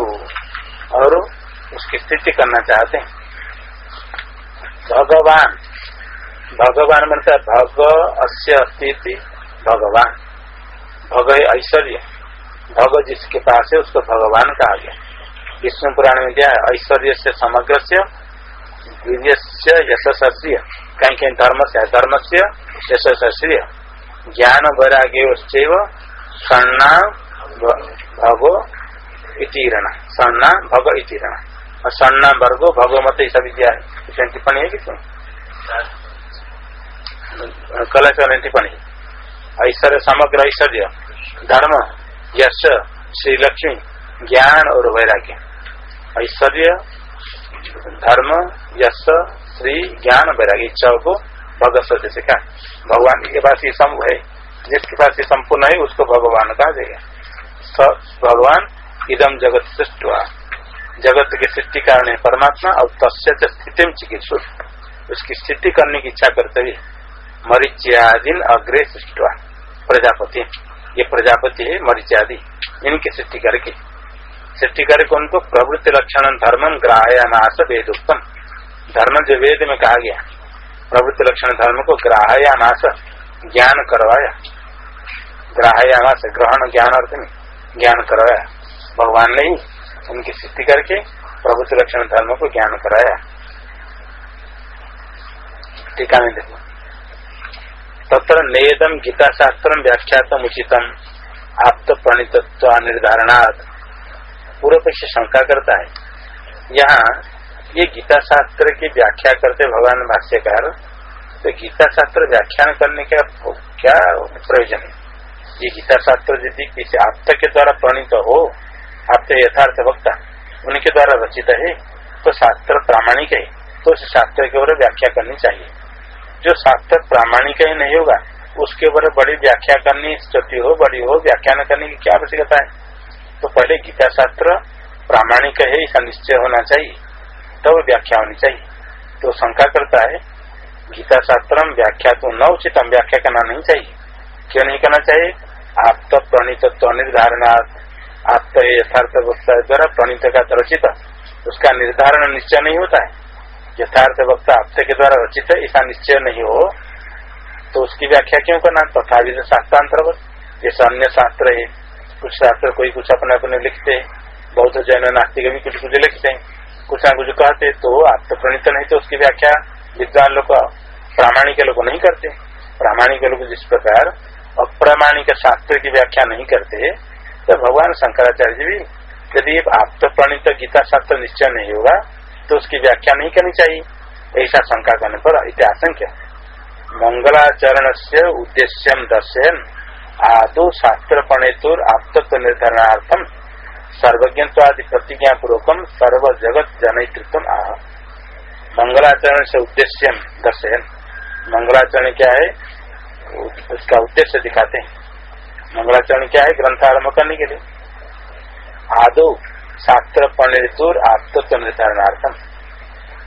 और उसकी स्थिति करना चाहते हैं। भगवान भगवान मतलब भग, अस्य अस्थिति भगवान। भग ऐश्वर्य। भग जिसके पास है, उसको भगवान कहा गया। विष्णु पुराण में है? ऐश्वर्य से समग्र से वीर से यशस्य कहीं कहीं धर्म से धर्म से यशस्य ज्ञान वैराग्य सन्ना भगो इतीरण सन्ना भग इतीरण और सन्ना वर्गो भगवत ऐसा विद्या है। टिप्पणी है किसमें कला टिप्पणी। ऐश्वर्य, समग्र ऐश्वर्य। धर्म। यश श्री लक्ष्मी ज्ञान और वैराग्य। ऐश्वर्य, धर्म, यश, श्री, ज्ञान, वैराग्य। इच्छा को भगत से कहा भगवान के पास ये सम है। जिसके पास ये संपूर्ण है, उसको भगवान कहा जाएगा। भगवान इदम जगत सृष्ट जगत के सृष्टि कारण है परमात्मा, और तस्य स्थिति चिकित्सु। उसकी स्थिति करने की इच्छा करते हुए मरीच्यादीन अग्रे सृष्ट प्रजापति। ये प्रजापति है मरीच्यादि इनकी सृष्टि करके। सृष्टि करके उनको प्रवृत्ति लक्षण धर्म ग्राहयानाश वेद उत्तम धर्म जो वेद में कहा गया, प्रवृत्ति लक्षण धर्म को ग्राहयानाश ज्ञान करवाया। ग्राहयानाश ग्रहण ज्ञान अर्थ में ज्ञान करवाया। भगवान ने ही उनकी सृष्टि करके प्रभुत्व लक्षण धर्म को ज्ञान कराया। टीका में देखो। तत्र नेदम गीता शास्त्र व्याख्यातम उचितम आप तो प्रणितत्व निर्धारणार्थ पूर्व पक्ष शंका करता है। यहाँ ये गीता शास्त्र की व्याख्या करते भगवान भाष्यकार तो गीता शास्त्र व्याख्यान करने का क्या प्रयोजन है? ये गीता शास्त्र यदि किसी आप्त के द्वारा प्रणीत हो आपके यथार्थ वक्ता, उनके द्वारा रचित है तो शास्त्र प्रामाणिक है तो उस शास्त्र के ऊपर व्याख्या करनी चाहिए। जो शास्त्र प्रामाणिक ही नहीं होगा, उसके ऊपर बड़ी व्याख्या करनी छोटी हो, बड़ी हो, व्याख्यान करने की क्या आवश्यकता है? तो पहले गीता शास्त्र प्रामाणिक है ऐसा निश्चय होना चाहिए। तब तो व्याख्या होनी चाहिए। तो शंका करता है, गीता शास्त्र व्याख्या तो न उचित व्याख्या करना नहीं चाहिए। क्यों नहीं करना चाहिए? आप तो प्रणित निर्धारणार्थ आत्म यथार्थ द्वारा प्रणीत का रचित उसका निर्धारण निश्चय नहीं होता है। यथार्थ वक्ता आप्त के द्वारा रचित है, ऐसा निश्चय नहीं हो। तो उसकी व्याख्या क्यों करना? तथा भी शास्त्रांतर्गत। जैसे अन्य शास्त्र है, कुछ शास्त्र कोई कुछ अपने अपने लिखते हैं। बौद्ध, जैन, नास्तिक भी कुछ कुछ लिखते हैं। कुछ ना कुछ कहते तो आप तो प्रणीत नहीं तो उसकी व्याख्या विद्वान लोग प्रामाणिक लोग नहीं करते। प्रामाणिक लोग जिस प्रकार अप्रामाणिक शास्त्र की व्याख्या नहीं करते तो भगवान शंकराचार्य जी भी, यदि आप तो प्रणीत गीता शास्त्र निश्चय नहीं होगा तो उसकी व्याख्या नहीं करनी चाहिए। ऐसा शंका करने पर इतिहासंख्य मंगलाचरण से उद्देश्य दर्शन आदो शास्त्र प्रणेतुर आपत्व निर्धारणार्थम सर्वज्ञत्वादि प्रतिज्ञा पूर्वकम सर्व जगत जनयित्व आह। मंगलाचरण से उद्देश्य दर्शन मंगलाचरण क्या है? उसका उद्देश्य दिखाते हैं। मंगलाचरण क्या है? ग्रंथ आरंभ करने के लिए। आदो शास्त्र पंडितुर आप्तत्व निर्धारणार्थम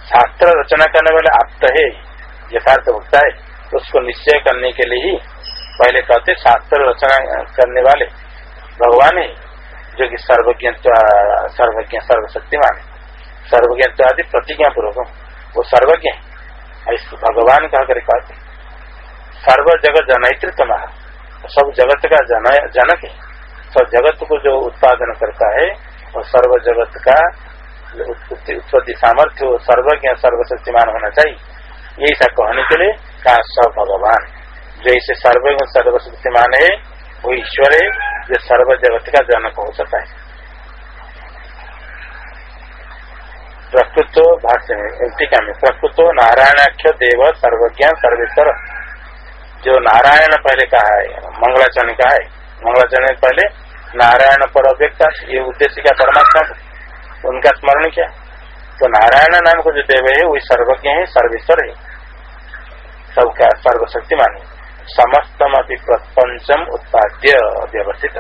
शास्त्र रचना करने वाले आप्त है, यथार्थ होता है, उसको निश्चय करने के लिए ही पहले कहते शास्त्र रचना करने वाले। भगवान है, जो कि सर्वज्ञ सर्वज्ञ, सर्वशक्तिमान सर्वज्ञ आदि प्रतिज्ञा पूर्वक वो सर्वज्ञ है। इसको भगवान कहा कर कहते सर्व जगत जनैतृत्व सब जगत का जनक है। सब जगत को जो उत्पादन करता है और सर्व जगत का उत्पत्ति, सामर्थ्य सर्वज्ञ सर्वशक्तिमान होना चाहिए। यही ऐसा कहने के लिए कहा सब भगवान जो ऐसे सर्वज्ञ सर्वशक्तिमान है, वो ईश्वर है, जो सर्व जगत का जनक हो सकता है। प्रकृत भाष्य में टीका में, प्रकृत नारायणाख्य देव सर्वज्ञ सर्वेश्वर। जो नारायण पहले कहा है, मंगलाचरण का है, मंगलाचरण पहले नारायण पर अव्यक्ता ये उद्देश्य क्या परमात्मा उनका स्मरण क्या? तो नारायण नाम को जो देव है वही सर्वज्ञ है, सर्वेश्वर है। सबका सर्वशक्तिमान है। समस्तम अभी प्रपंचम उत्पाद्य व्यवस्थित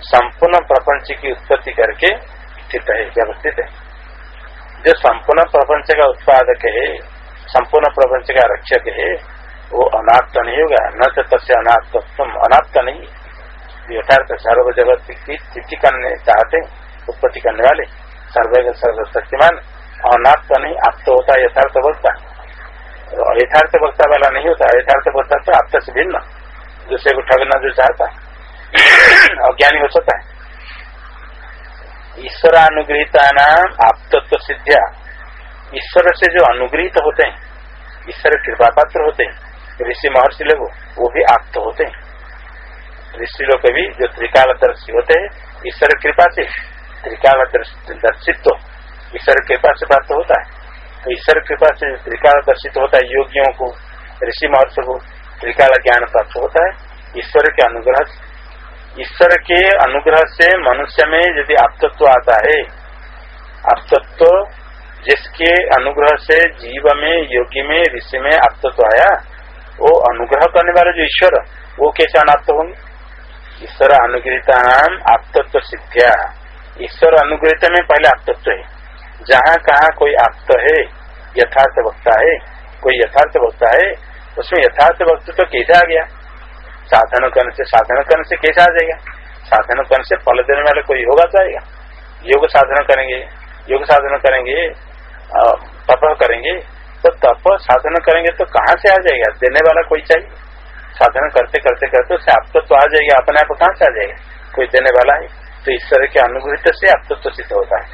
संपूर्ण प्रपंच की उत्पत्ति करके स्थित है, व्यवस्थित है। जो संपूर्ण प्रपंच का उत्पादक है, संपूर्ण प्रपंच का रक्षक है, वो अनात्त नहीं होगा। न तो तस्य अनात्म अनात्त नहीं यथार्थ सर्व जगत की स्थिति करने चाहते उत्पत्ति करने वाले सर्व सर्व सर्वशक्तिमान अनात्त नहीं आप तो होता यथार्थ वक्ता यथार्थ वक्ता वाला नहीं होता, यथार्थ वक्ता तो आप से भिन्न। दूसरे को ठगना जो चाहता, अज्ञानी हो सकता है। ईश्वरानुग्रहिता नाम आपतत्व सिद्धिया। ईश्वर से जो अनुग्रहित होते हैं, ईश्वर कृपा पात्र होते हैं, ऋषि महर्षि लोग वो भी आप्त होते हैं। ऋषि लोग भी जो त्रिकालदर्शी होते हैं, ईश्वर कृपा से त्रिकाल दर्शित्व ईश्वर कृपा से प्राप्त होता है। तो ईश्वर कृपा से त्रिकाल दर्शित होता है, योगियों को, ऋषि महर्षि को त्रिकाल ज्ञान प्राप्त होता है, ईश्वर के अनुग्रह ईश्वर के अनुग्रह से मनुष्य में यदि आपतत्व आता है आपतत्व जिसके अनुग्रह से जीव में, योगी में, ऋषि में आपतत्व आया, वो अनुग्रह करने वाले जो ईश्वर, वो कैसे अनाप्त होंगे? ईश्वर अनुग्रहिता नाम आपतत्व सिद्धिया। ईश्वर अनुग्रहित में पहले आपतत्व है। जहाँ कहा कोई आप्त है, यथार्थ वक्ता है कोई यथार्थ वक्ता है उसमें यथार्थ वक्त तो कैसे आ गया। साधन करने से साधन करने से कैसे आ जाएगा। साधन करने से फल देने वाले कोई होगा जाएगा। योग साधन करेंगे, योग साधन करेंगे तप करेंगे तो तप साधन करेंगे तो कहाँ से आ जाएगा? देने वाला कोई चाहिए? साधन करते करते करते उससे आप तो आ जाएगा, अपने आप कहाँ से आ जाएगा? कोई देने वाला है? तो ईश्वर के अनुग्रहित से आप तो सिद्ध होता है।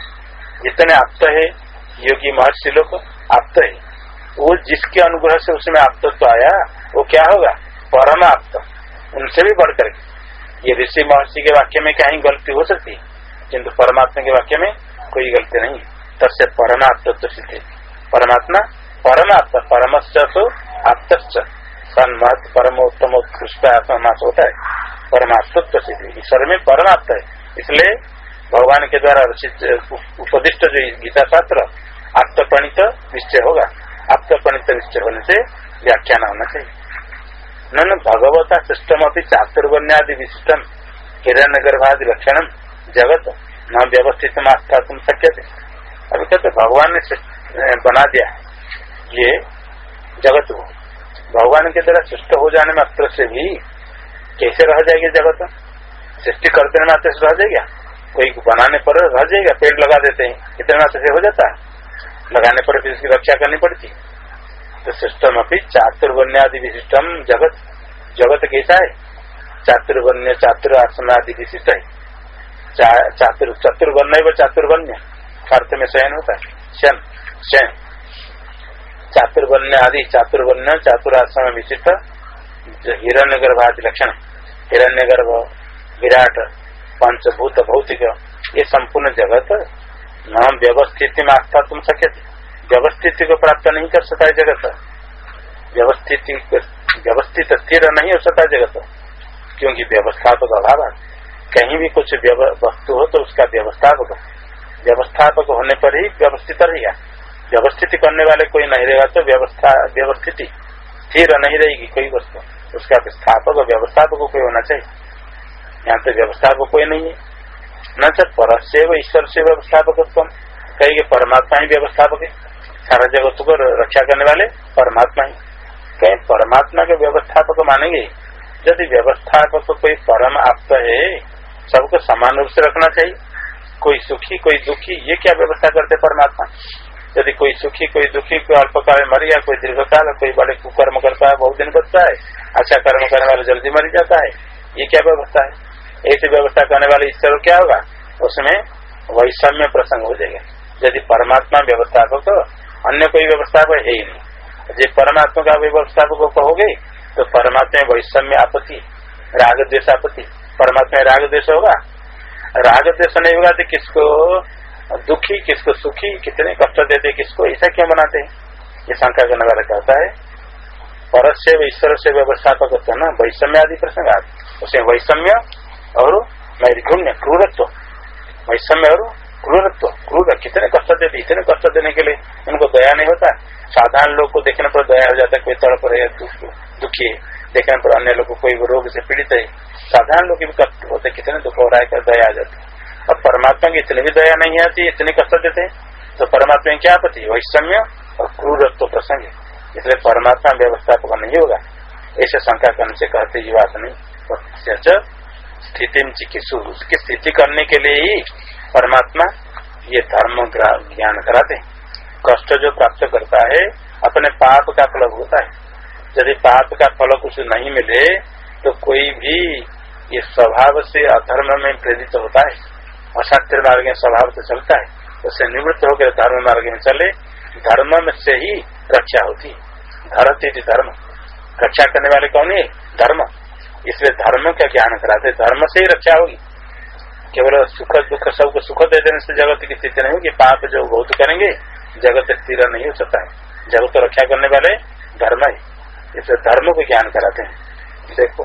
जितने आप्त है, योगी महर्षि लोग आप्त है। वो जिसके अनुग्रह से उसमें आपतत्व आया, वो क्या होगा? परम आप्त उनसे भी बढ़कर ये ऋषि महर्षि के वाक्य में कहीं गलती हो सकती है किन्तु परमात्मा के वाक्य में कोई गलती नहीं तस्य परमात्म तो सिद्धि परमात्मा परमात्मा परम तो आप्त सन्मत परमोत्तम उत्कृष्ट आत्मा होता है। परमात्मत्व सिद्धि ईश्वर में परमात्मा है। इसलिए भगवान के द्वारा उपदिष्ट जो गीता शास्त्र, आत्मप्रणित निश्चय होगा। आत्मप्रणित निश्चय होने से व्याख्यान होना चाहिए। न भगवता सिस्टम अभी चातुर्वन्यादि विशिष्टम हिरण्य गर्भादि लक्षण जगत न व्यवस्थित आस्था तुम शक्य थे अभी कहते भगवान ने बना दिया ये जगत को भगवान के द्वारा सृष्ट हो जाने मात्र से भी कैसे रह जाएगी जगत? सृष्टि करते मात्र से रह जाएगा? कोई बनाने पर रह जाएगा? पेड़ लगा देते हैं। इतने मात्र से हो जाता है। लगाने पर फिर उसकी रक्षा करनी पड़ती। तो सिस्टम अभी चातुर्वन्यादि विशिष्टम जगत। जगत कैसा है? चातुर्वन्य चातुर आसनादि विशिष्ट है। चातुर चतुर्वर्ण व चातुर्वन्य। अर्थ में शयन होता है। शन शयन। चातुर्वन्य आदि चातुर्वन्य चातुराश्रम विशिष्ट हिरण्य गर्भ आदि लक्षण हिरण्य गर्भ विराट, पंचभूत, भौतिक, ये संपूर्ण जगत न व्यवस्थित में आस्था तुम सके व्यवस्थित को प्राप्त नहीं कर सकता है जगत। व्यवस्थित व्यवस्थित स्थिर नहीं हो सकता जगत। क्योंकि व्यवस्थापक अभाव कहीं भी कुछ वस्तु हो तो उसका व्यवस्थापक व्यवस्थापक होने पर ही व्यवस्थित रहेगा व्यवस्थित करने वाले कोई नहीं रहेगा तो व्यवस्था, व्यवस्थिति स्थिर नहीं रहेगी कोई वस्तु। उसका स्थापक व्यवस्थापक कोई होना चाहिए। यहाँ तो व्यवस्थापक कोई नहीं है। न सर पर ईश्वर से व्यवस्थापक कहेंगे परमात्मा ही व्यवस्थापक है। सारा जगत को रक्षा करने वाले परमात्मा ही। कहीं परमात्मा के व्यवस्थापक मानेंगे। यदि व्यवस्थापक कोई परम आप है, सबको समान रूप से रखना चाहिए। कोई सुखी, कोई दुखी, ये क्या व्यवस्था करते परमात्मा? यदि कोई सुखी, कोई दुखी, कोई अल्पकाल मर गया कोई दीर्घकाल कोई बड़े कुकर्म करता है, बहुत दिन बचता है अच्छा कर्म करने वाले जल्दी मर जाता है, ये क्या व्यवस्था है? ऐसी व्यवस्था करने वाले ईश्वर क्या होगा? उसमें वैषम्य प्रसंग हो जाएगा। यदि परमात्मा व्यवस्थापक अन्य कोई व्यवस्थापक है ही नहीं। जो परमात्मा का व्यवस्थापक कहोगे तो परमात्मा वैषम्य आपत्ति, राग द्वेश आपत्ति। परमात्मा राग द्वेश होगा? राग द्वेश नहीं होगा तो किसको दुखी किसको, सुखी कितने कष्ट देते किसको ऐसा क्यों बनाते हैं? ये शंका करने वाला कहता है। पर से ईश्वर से व्यवस्थापक है ना, वैषम्य आदि प्रसंग आदि उसे वैषम्य और नैर्घुण्य क्रूरत्व। वैषम्य और क्रूरत्व, क्रूर, कितने कष्ट देते इतने कष्ट देने के लिए उनको दया नहीं होता। साधारण लोग को देखने पर दया हो जाता है, कोई तड़प रहे, दुखी है। देखने पर अन्य लोग कोई रोग से पीड़ित है। साधारण लोग भी कष्ट होते, कितने दुख हो रहा है दया आ जाती और परमात्मा की इतनी भी दया नहीं आती इतने कष्ट देते तो परमात्मा की क्या पति वैषम्य और क्रूरत्व प्रसंग है। इसलिए परमात्मा व्यवस्था व्यवस्थापक नहीं होगा। ऐसे शंका करने से कहते ही बात नहीं। स्थिति चिकित्सु, उसकी स्थिति करने के लिए ही परमात्मा ये धर्म ज्ञान कराते कष्ट जो प्राप्त करता है, अपने पाप का फल होता है। यदि पाप का फल कुछ नहीं मिले तो कोई भी ये स्वभाव से अधर्म में प्रेरित होता है। अशास्त्र मार्ग में स्वभाव से चलता है, उससे निवृत्त होकर धर्म मार्ग में चले, धर्म में से ही रक्षा होती है। धरती धर्म। रक्षा करने वाले कौन है? धर्म। इसलिए धर्म का ज्ञान कराते धर्म से ही रक्षा होगी। केवल सुख, दुख, सबको सुख दे देने से जगत की स्थिति नहीं होगी। पाप जो बहुत करेंगे, जगत स्थिर नहीं हो सकता है। जगत को रक्षा करने वाले धर्म है। इसलिए धर्म को ज्ञान कराते हैं। देखो,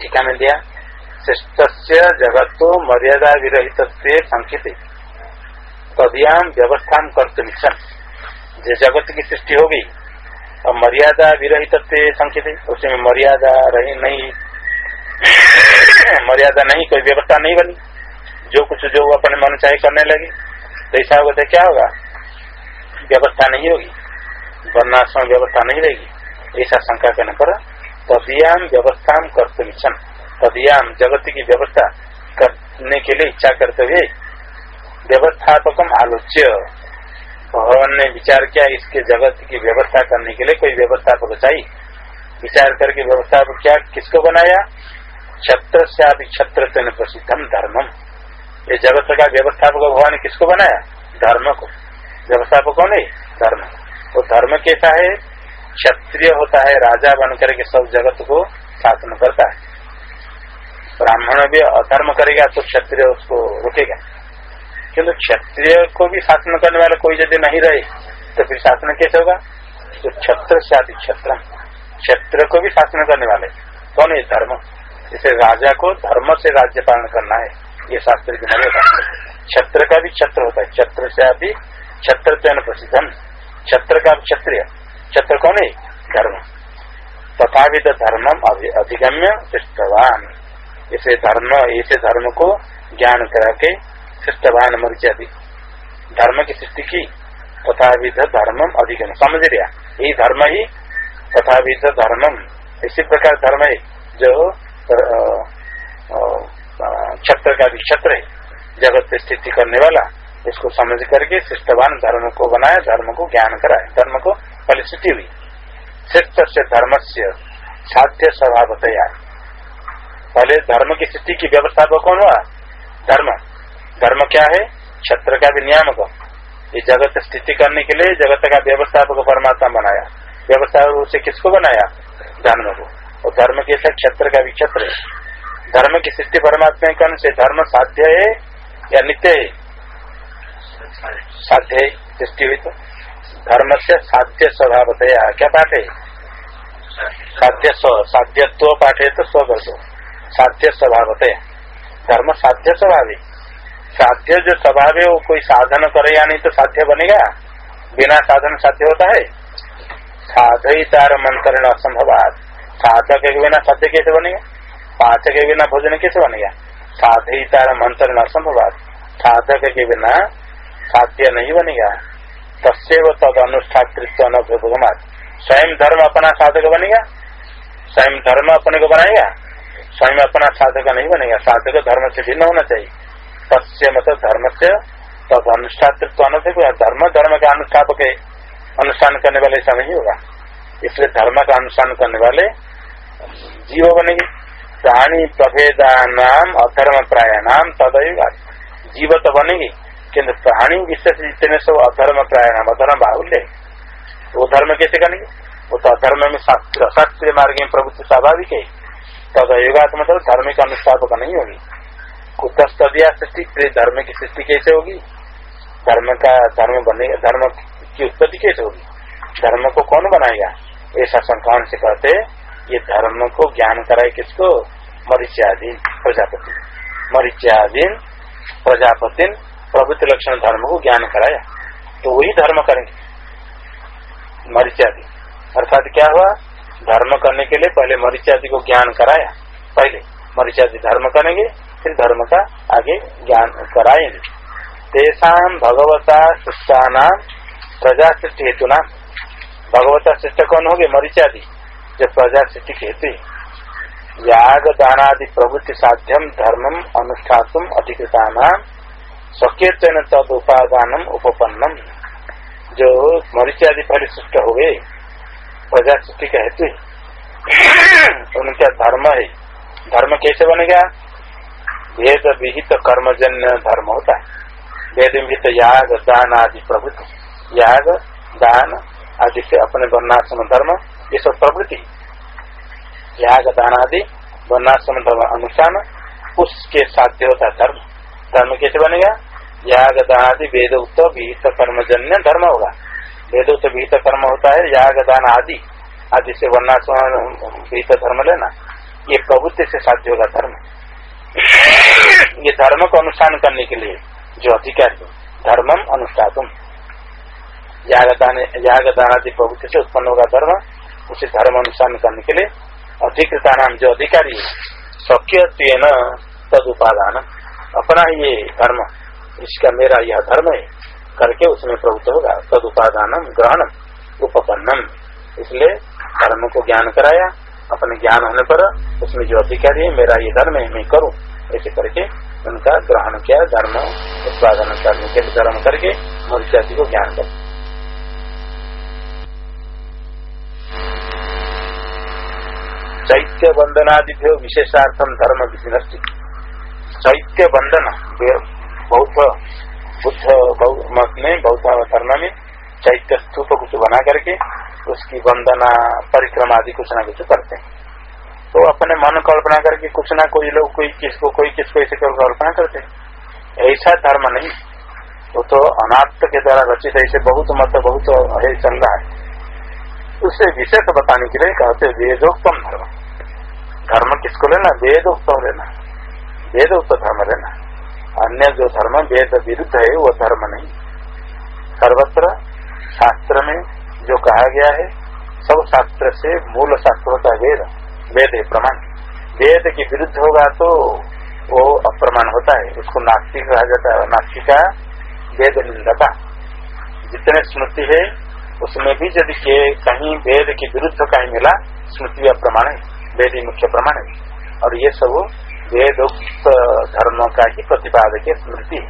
टीका में दिया। श्रेष्ठ जगत मर्यादा विरहित संकित तदियाम व्यवस्था करते मिशन जो जगत की सृष्टि होगी और मर्यादा विरहित संकेत उसमें मर्यादा रही नहीं। (coughs) मर्यादा नहीं, कोई व्यवस्था नहीं बनी। जो कुछ जो अपने मन चाहे करने लगे तो ऐसा होगा तो क्या होगा? व्यवस्था नहीं होगी। वर्णाश्रम व्यवस्था नहीं रहेगी। ऐसा शंका करने पर तदियाम व्यवस्था करते मिशन तदियाम जगत की व्यवस्था करने के लिए इच्छा करते हुए व्यवस्थापक आलोच्य। भगवान ने विचार किया, इसके जगत की व्यवस्था करने के लिए कोई व्यवस्थापक चाहिए। विचार करके व्यवस्थापक क्या, किसको बनाया? छत्र से आदि छत्र प्रसिद्धम धर्मम। ये जगत का व्यवस्थापक भगवान ने किसको बनाया? धर्म को व्यवस्थापक है धर्म। वो धर्म कैसा है? क्षत्रिय होता है, राजा बन करके सब जगत को शासन करता है। ब्राह्मण भी अधर्म करेगा तो क्षत्रिय उसको रुकेगा। किन्तु क्षत्रिय को भी शासन करने वाले कोई यदि नहीं रहे तो फिर शासन कैसे होगा? तो से आदि छत्र क्षत्र को भी शासन करने वाले। कौन है धर्म? इसे राजा को धर्म से राज्य पालन करना है। ये शास्त्र की मर्यादा छत्र का भी छत्र होता है। छत्र से आदि छत्र प्रसिद्ध छत्र का क्षत्रिय। छत्र कौन है? धर्म। तथाविध धर्मम अधिगम्य दृष्टवान। इसे धर्म ऐसे धर्म को ज्ञान करा के सृष्टवान मरिचादि धर्म की सृष्टि की तथा विध धर्मम अधिक। समझ लिया यही धर्म ही तथा विध धर्मम। इसी प्रकार धर्म है जो छत्र का भी छत्र है, जगत स्थिति करने वाला, इसको समझ करके सृष्टवान धर्म को बनाया, धर्म को ज्ञान कराए धर्म को पहले स्थिति हुई। श्रेष्ठ से धर्म से साध्य स्वभाव तैयार पहले धर्म की स्थिति की व्यवस्था को कौन हुआ? धर्म। धर्म क्या है? छत्र का भी नियामक ये जगत स्थिति करने के लिए जगत का व्यवस्थापक परमात्मा बनाया। व्यवस्था उसे किसको बनाया? धर्म को। और धर्म के साथ क्षत्र का भी क्षत्र है। धर्म की सृष्टि परमात्मा कौन से धर्म साध्य है या नित्य है? साध्य है। सृष्टि हुई तो। धर्म से साध्य स्वभाव क्या पाठ है? साध्य स्व साध्यत्व पाठ है तो स्व साध्य स्वभाव धर्म साध्य स्वभाव है साध्य जो स्वभाव है वो कोई साधन करे या नहीं तो साध्य बनेगा? बिना साधन साध्य होता है? साधयितार मंत्रण असंभव साधक के बिना साध्य कैसे बनेगा? पाचक के बिना भोजन कैसे बनेगा? साधयितार मंत्रण असंभव साधक के बिना साध्य नहीं बनेगा। तस्व तद अनुष्ठातृत्व अनुभवमात स्वयं धर्म अपना साधक बनेगा? स्वयं धर्म अपने को बनाएगा? स्वयं अपना साधक नहीं बनेगा। साधक धर्म से भिन्न होना चाहिए। तस्य मत धर्म से तद अनुष्ठातृत्व धर्म धर्म का अनुष्ठापक अनुष्ठान करने वाले ऐसा नहीं होगा। इसलिए धर्म का अनुष्ठान करने वाले जीव बनेंगे प्राणी प्रभेदा नाम अधर्म प्राय नाम तदय जीव तो बनेगी किन्तु प्राणी विशेष जितने सब अधर्म प्राय नाम अधर्म बाहुल्य वो धर्म कैसे करेंगे? वो तो अधर्म में शास्त्र, शास्त्रीय मार्ग में प्रभुत्व स्वाभाविक है। तदयुगा मतलब धर्म का अनुष्ठापक नहीं होगी। कुतस्तदिया सृष्टि, फिर धर्म की सृष्टि कैसे होगी? धर्म का, धर्म बनेगा धर्म की उत्पत्ति कैसे होगी? धर्म को कौन बनाएगा? ऐसा संक्रमण से कहते ये धर्म को ज्ञान कराए किसको? मरीच्याधीन प्रजापति। मरीच्याधीन प्रजापति, प्रभुत्व लक्षण धर्म को ज्ञान कराया। तो वही धर्म करेंगे। मरीच्यादि अर्थात क्या हुआ? धर्म करने के लिए पहले मरीच्यादि को ज्ञान कराया। पहले मरीच्यादि धर्म करेंगे, फिर धर्म का आगे ज्ञान कराएँगे। तेषा भगवता शिष्टा प्रजा सृष्टि हेतु नाम भगवता शिष्ट कौन हो गए मरीचादि जब प्रजा सृष्टि के हेतु। याग दानादि प्रवृत्ति साध्यम धर्मम अनुष्ठातुम अधिकृता नाम सकेतन तद उपादानम उपपन्नम। जो मरीचादि पहले सृष्ट हो गए प्रजा सृष्टि का हेतु उनका धर्म है। धर्म कैसे बनेगा भेद विहित कर्मजन्य धर्म होता है। वेद विहित याग, दान आदि प्रवृत्ति। याग, दान आदि से अपने वर्णाश्रम धर्म, ये सब प्रवृत्ति। याग, दान आदि वर्णाश्रम धर्म अनुष्ठान, उसके साध्य होता है धर्म। धर्म कैसे बनेगा याग, दान आदि, वेद उत्तर विहित कर्मजन्य धर्म होगा। वेद उक्त विहित कर्म होता है, याग, दान आदि आदि से वर्णाश्रम विहित धर्म लेना, ये प्रवृत्ति से साध्य होगा धर्म। ये धर्म को अनुष्ठान करने के लिए जो अधिकारी धर्मम अनुष्ठातुम। यागदान यागदान आदि प्रवृत्ति से उत्पन्न होगा धर्म, उसे धर्म अनुष्ठान करने के लिए अधिकृता नाम जो अधिकारी है सख्य तद उपादान अपना ये धर्म, इसका मेरा यह धर्म है। करके उसमें प्रवृत्त होगा। तद उपादान ग्रहण उपपन्नम। इसलिए धर्म को ज्ञान कराया, अपने ज्ञान होने पर उसमें जो अधिकारी है मेरा ये धर्म है, मैं करूँ। ऐसे करके उनका ग्रहण किया, धर्म उत्पादन करने के धर्म करके मनुष्य को ज्ञान कर चैत्य वंदनादिभ्यो विशेषार्थम धर्म विनष्टि चैत्य बंधन बौद्ध बुद्ध मत में बौद्ध धर्म में चैत्य स्तूप कुछ बना करके उसकी वंदना, परिक्रमा आदि कुछ ना कुछ करते हैं। तो अपने मन कल्पना करके कुछ ना कोई लोग, कोई किसको कोई किसको ऐसे कल्पना करते हैं। ऐसा धर्म नहीं वो तो अनाथ के द्वारा रचित ऐसे बहुत मत, बहुत है, चल रहा है। उसे विशेष बताने के लिए कहते वेदोक्तम धर्म। धर्म किसको लेना? वेदोक्तम लेना। वेदोक्त धर्म लेना। अन्य जो धर्म वेद विरुद्ध है वो धर्म नहीं। सर्वत्र शास्त्र में जो कहा गया है, सब शास्त्र से मूल शास्त्र है वेद वेद है प्रमाण। वेद के विरुद्ध होगा तो वो अप्रमाण होता है। उसको नास्तिक कहा जाता है। नास्तिका वेद निंदता जितने स्मृति है, उसमें भी यदि कहीं वेद के विरुद्ध कहीं मिला, स्मृति अप्रमाण है। वेद ही मुख्य प्रमाण है। और ये सब वेदोक्त धर्म का ही प्रतिपादक है, स्मृति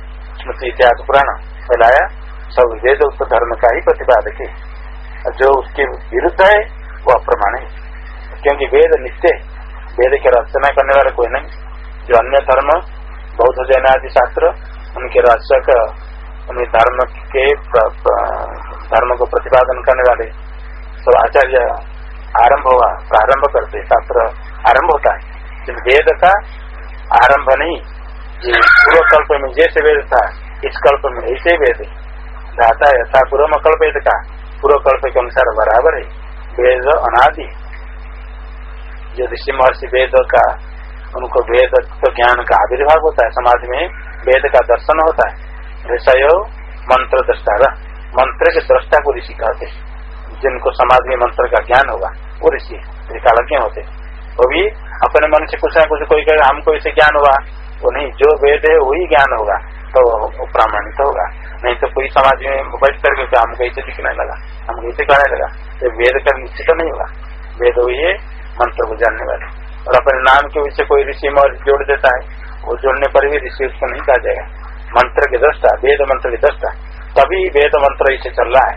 स्मृति इतिहास पुराण फैलाया सब वेदोक्त धर्म का ही प्रतिपादक है। जो उसके विरुद्ध है वो अप्रमाण है। क्योंकि वेद नित्य वेद की रचना करने वाले कोई नहीं। जो अन्य धर्म, बौद्ध जैन आदि शास्त्र, उनके रचक, उन्हें धर्म के धर्म को प्रतिपादन करने वाले तो आचार्य आरंभ हुआ, प्रारंभ करते, शास्त्र आरंभ होता है। वेद का आरंभ नहीं। ये पूर्व कल्प में जैसे वेद था इस कल्प में ऐसे वेद। दाता यथा पूर्व कल्प वेद का। पूर्व कल्प के अनुसार बराबर है। वेद अनादि। जो ऋषि महर्षि वेद का उनको वेद तो ज्ञान का आविर्भाव होता है। समाज में वेद का दर्शन होता है। ऋषय मंत्र दृष्टा मंत्र के दृष्टा को ऋषि कहते जिनको समाज में मंत्र का ज्ञान होगा वो ऋषि त्रिकालज्ञ होते वो भी अपने मन से कुछ ना कुछ कोई कहेगा हमको इसे ज्ञान हुआ वो नहीं, जो वेद है, वही ज्ञान होगा। तो प्रामाणिक होगा। नहीं तो कोई समाज में बैठ करके तो हमको ऐसे दिखने लगा। हमको ऐसे कहने लगा। तो वेद का निश्चित नहीं होगा। वेद वही है, मंत्र को जानने वाले। और अपने नाम के विषय कोई ऋषि में जोड़ देता है, वो जोड़ने पर भी ऋषि उसको नहीं कहा जाएगा। मंत्र के दृष्टा, वेद मंत्र के दृष्टा। तभी वेद मंत्र इसे चल रहा है।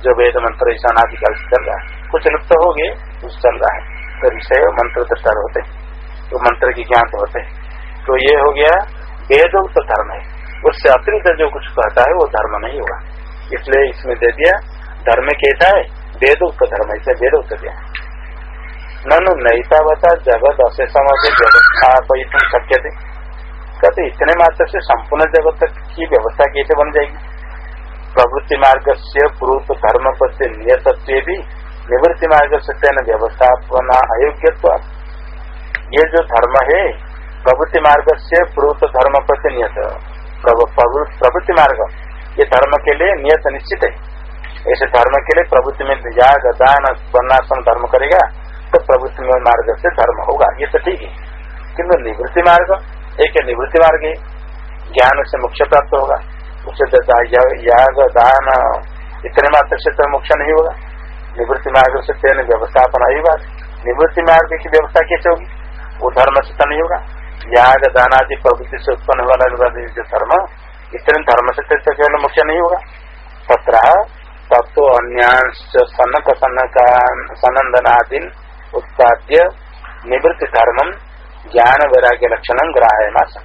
जो वेद मंत्र ऐसा अनाधिकाल से चल रहा है। कुछ लुप्त हो गए कुछ चल रहा है। तो विषय मंत्र दृष्टा होते तो मंत्र की ज्ञान होते तो ये हो गया वेद वेदोक्त धर्म है। उससे अतिरिक्त जो कुछ कहता है, वो धर्म नहीं होगा। इसलिए इसमें दे दिया, धर्म कैसा है? वेद वेदोक्त धर्म ऐसे वेदोक्त दिया ननु नैता बता जगत। अशेषम जगत शक्य थे। कहते इतने मात्र से संपूर्ण जगत की व्यवस्था कैसे बन जाएगी? प्रवृत्ति मार्ग से पूर्व धर्म प्रति नियतत्व भी निवृत्ति मार्ग से तेन व्यवस्थापना अयोग्य ये जो धर्म है, प्रवृत्ति मार्ग से पूर्व धर्म प्रति नियत। प्रवृत्ति मार्ग। ये धर्म के लिए नियत निश्चित है। ऐसे धर्म के लिए प्रवृत्ति में याग दान वर्णाश्रम धर्म करेगा तो प्रवृत्ति मार्ग से धर्म होगा। ये तो ठीक है। किन्तु निवृत्ति मार्ग, एक निवृत्ति मार्ग है। ज्ञान से मोक्ष प्राप्त होगा। उसे याग, दान, इतने मात्र से तो मोक्ष नहीं होगा। निवृत्ति मार्ग से तेन व्यवस्थापन बात। निवृत्ति मार्ग की व्यवस्था कैसे होगी? वो धर्म से तो नहीं होगा। याग दानादि प्रवृत्ति से उत्पन्न वाला जो धर्म, इतने धर्म से केवल मोक्ष नहीं होगा। तथा तत्व अन्यांश सनक सनंदनादि उत्पाद्य निवृत्ति धर्म ज्ञान वैराग्य लक्षण ग्राह्य मास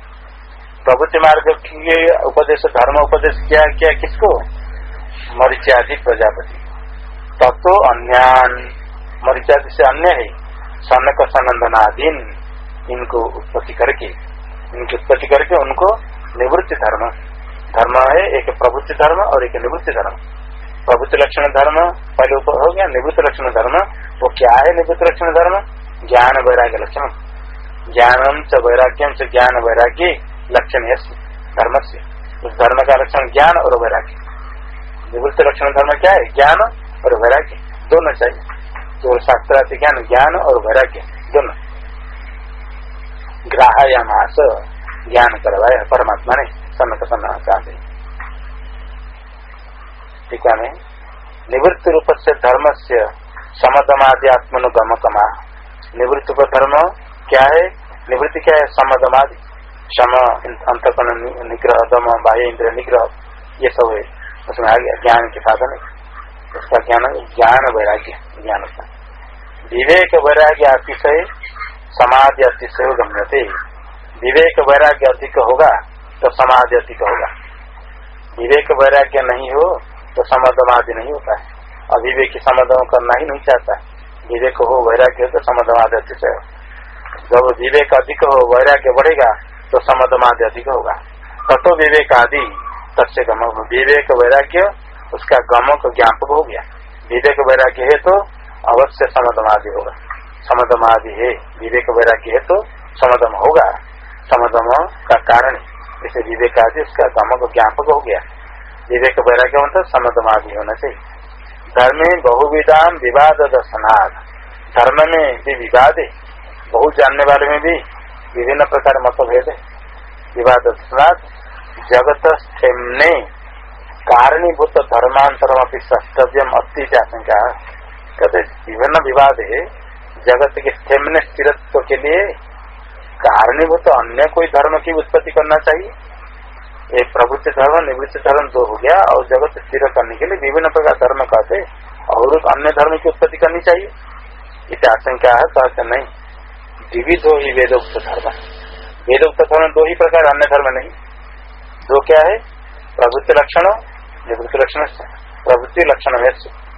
प्रभुति मार्ग की उपदेश, धर्म उपदेश क्या क्या, किसको? मरिचादि प्रजापति। तत्व अन्यान। मरिचादि से अन्य है सनक सनंदनाधीन इनको उत्पत्ति करके। इनकी उत्पत्ति करके उनको निवृत्ति धर्म। धर्म है एक प्रभुति धर्म और एक निवृत्ति धर्म। प्रभुति लक्षण धर्म, पहले ऊपर हो गया निवृत्त लक्षण धर्म। वो क्या है निवृत्त लक्षण धर्म? ज्ञान वैराग्य लक्षण। ज्ञानम च वैराग्यम से ज्ञान वैराग्य लक्षण है धर्म से उस धर्म का लक्षण ज्ञान और वैराग्य। निवृत्त लक्षण धर्म क्या है? ज्ञान और वैराग्य, दोनों चाहिए। तो शास्त्रार्थ ज्ञान ज्ञान और वैराग्य, दोनों। ग्राह्यामास, ज्ञान करवाए, परमात्मा ने सन्नत सन्ना चाहते टीका में निवृत्ति रूप से धर्म से समदमाद्यात्मनुगमकमा निवृत्त का धर्म क्या है? निवृत्ति क्या है? समदमादि। क्षम अंतकरण निग्रह, दम, बाह्य इंद्र निग्रह, ये सब है। उसमें आ गया ज्ञान के साधन उसका ज्ञान ज्ञान वैराग्य ज्ञान का विवेक वैराग्य अतिशय समाधि अतिशय गम्यते। विवेक वैराग्य अधिक होगा तो समाधि अधिक होगा। विवेक वैराग्य नहीं हो तो समाधम आदि नहीं होता है। अभिवेक समाधम करना ही नहीं चाहता। विवेक हो, वैराग्य हो तो समाधम आदि अतिशय जब विवेक अधिक हो, वैराग्य बढ़ेगा तो समाधम अधिक होगा। तत्व विवेक आदि गम। विवेक वैराग्य उसका गमक ज्ञापक हो गया। विवेक वैराग्य है तो अवश्य समाधम आदि होगा। समाधम आदि है, विवेक वैराग्य है तो समाधम होगा। समदम का कारण इसे विवेक आदि, उसका गमक ज्ञापक हो गया। विवेक वैराग्य मतलब समदमादि होना चाहिए धर्म बहुविधान विवाद दर्शनाथ धर्म में भी विवाद है। बहुत जानने वाले में भी विभिन्न प्रकार मतभेद है। विवाद जगत कारणीभूत धर्मांतरम अपनी सस्तव्यम अति आशंका कहते विभिन्न विवाद है जगत के स्थेमने स्थिरत्व के लिए कारणीभूत अन्य कोई धर्म की उत्पत्ति करना चाहिए। एक प्रभुत्व धर्म, निवृत्त धर्म दो हो गया और जगत स्थिर करने के लिए विभिन्न प्रकार धर्म कहते और अन्य धर्म की उत्पत्ति करनी चाहिए। इसे आशंका है कहते नहीं। विविध हो ही वेदोक्त धर्म। वेदोक्त धर्म दो ही प्रकार, अन्य धर्म नहीं। दो क्या है? प्रभुत्व लक्षण निवृत्त लक्षण प्रभुत्व लक्षण है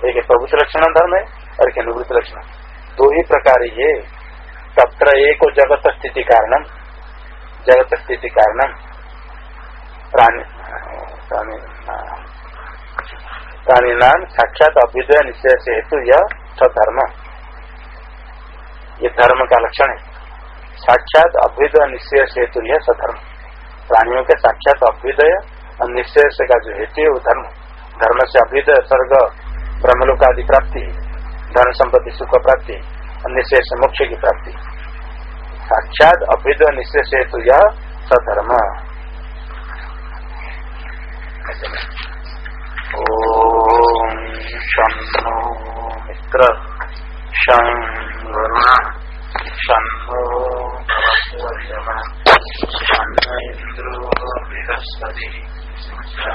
एक प्रभुत्व लक्षण धर्म है, और एक निवृत्त लक्षण। दो ही प्रकार ये। तत्र एक जगत स्थिति कारणम। जगत स्थिति कारणम। प्राणी नाम साक्षात अभ्युदय निश्चय से हेतु यह सधर्म। ये धर्म का लक्षण है। साक्षात अभ्युदय निश्चय से हेतु यह सधर्म। प्राणियों के साक्षात अभ्युदय और निश्चय का जो हेतु है वो धर्म। धर्म से अभिद, स्वर्ग, ब्रह्मलोक आदि प्राप्ति, धन संपत्ति, सुख प्राप्ति और निश्चय से मोक्ष की प्राप्ति। साक्षात अभिद निश्चय से तो यह सधर्म। ओ मित्र। शं वरुण शो इंद्रो बृहस्पति। Thank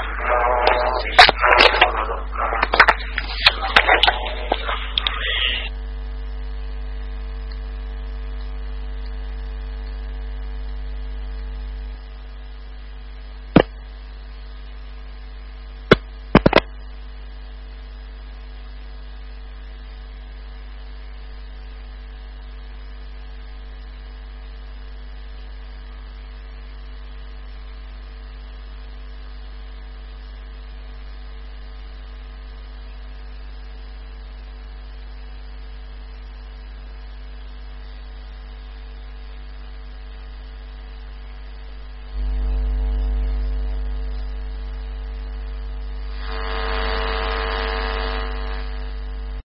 you.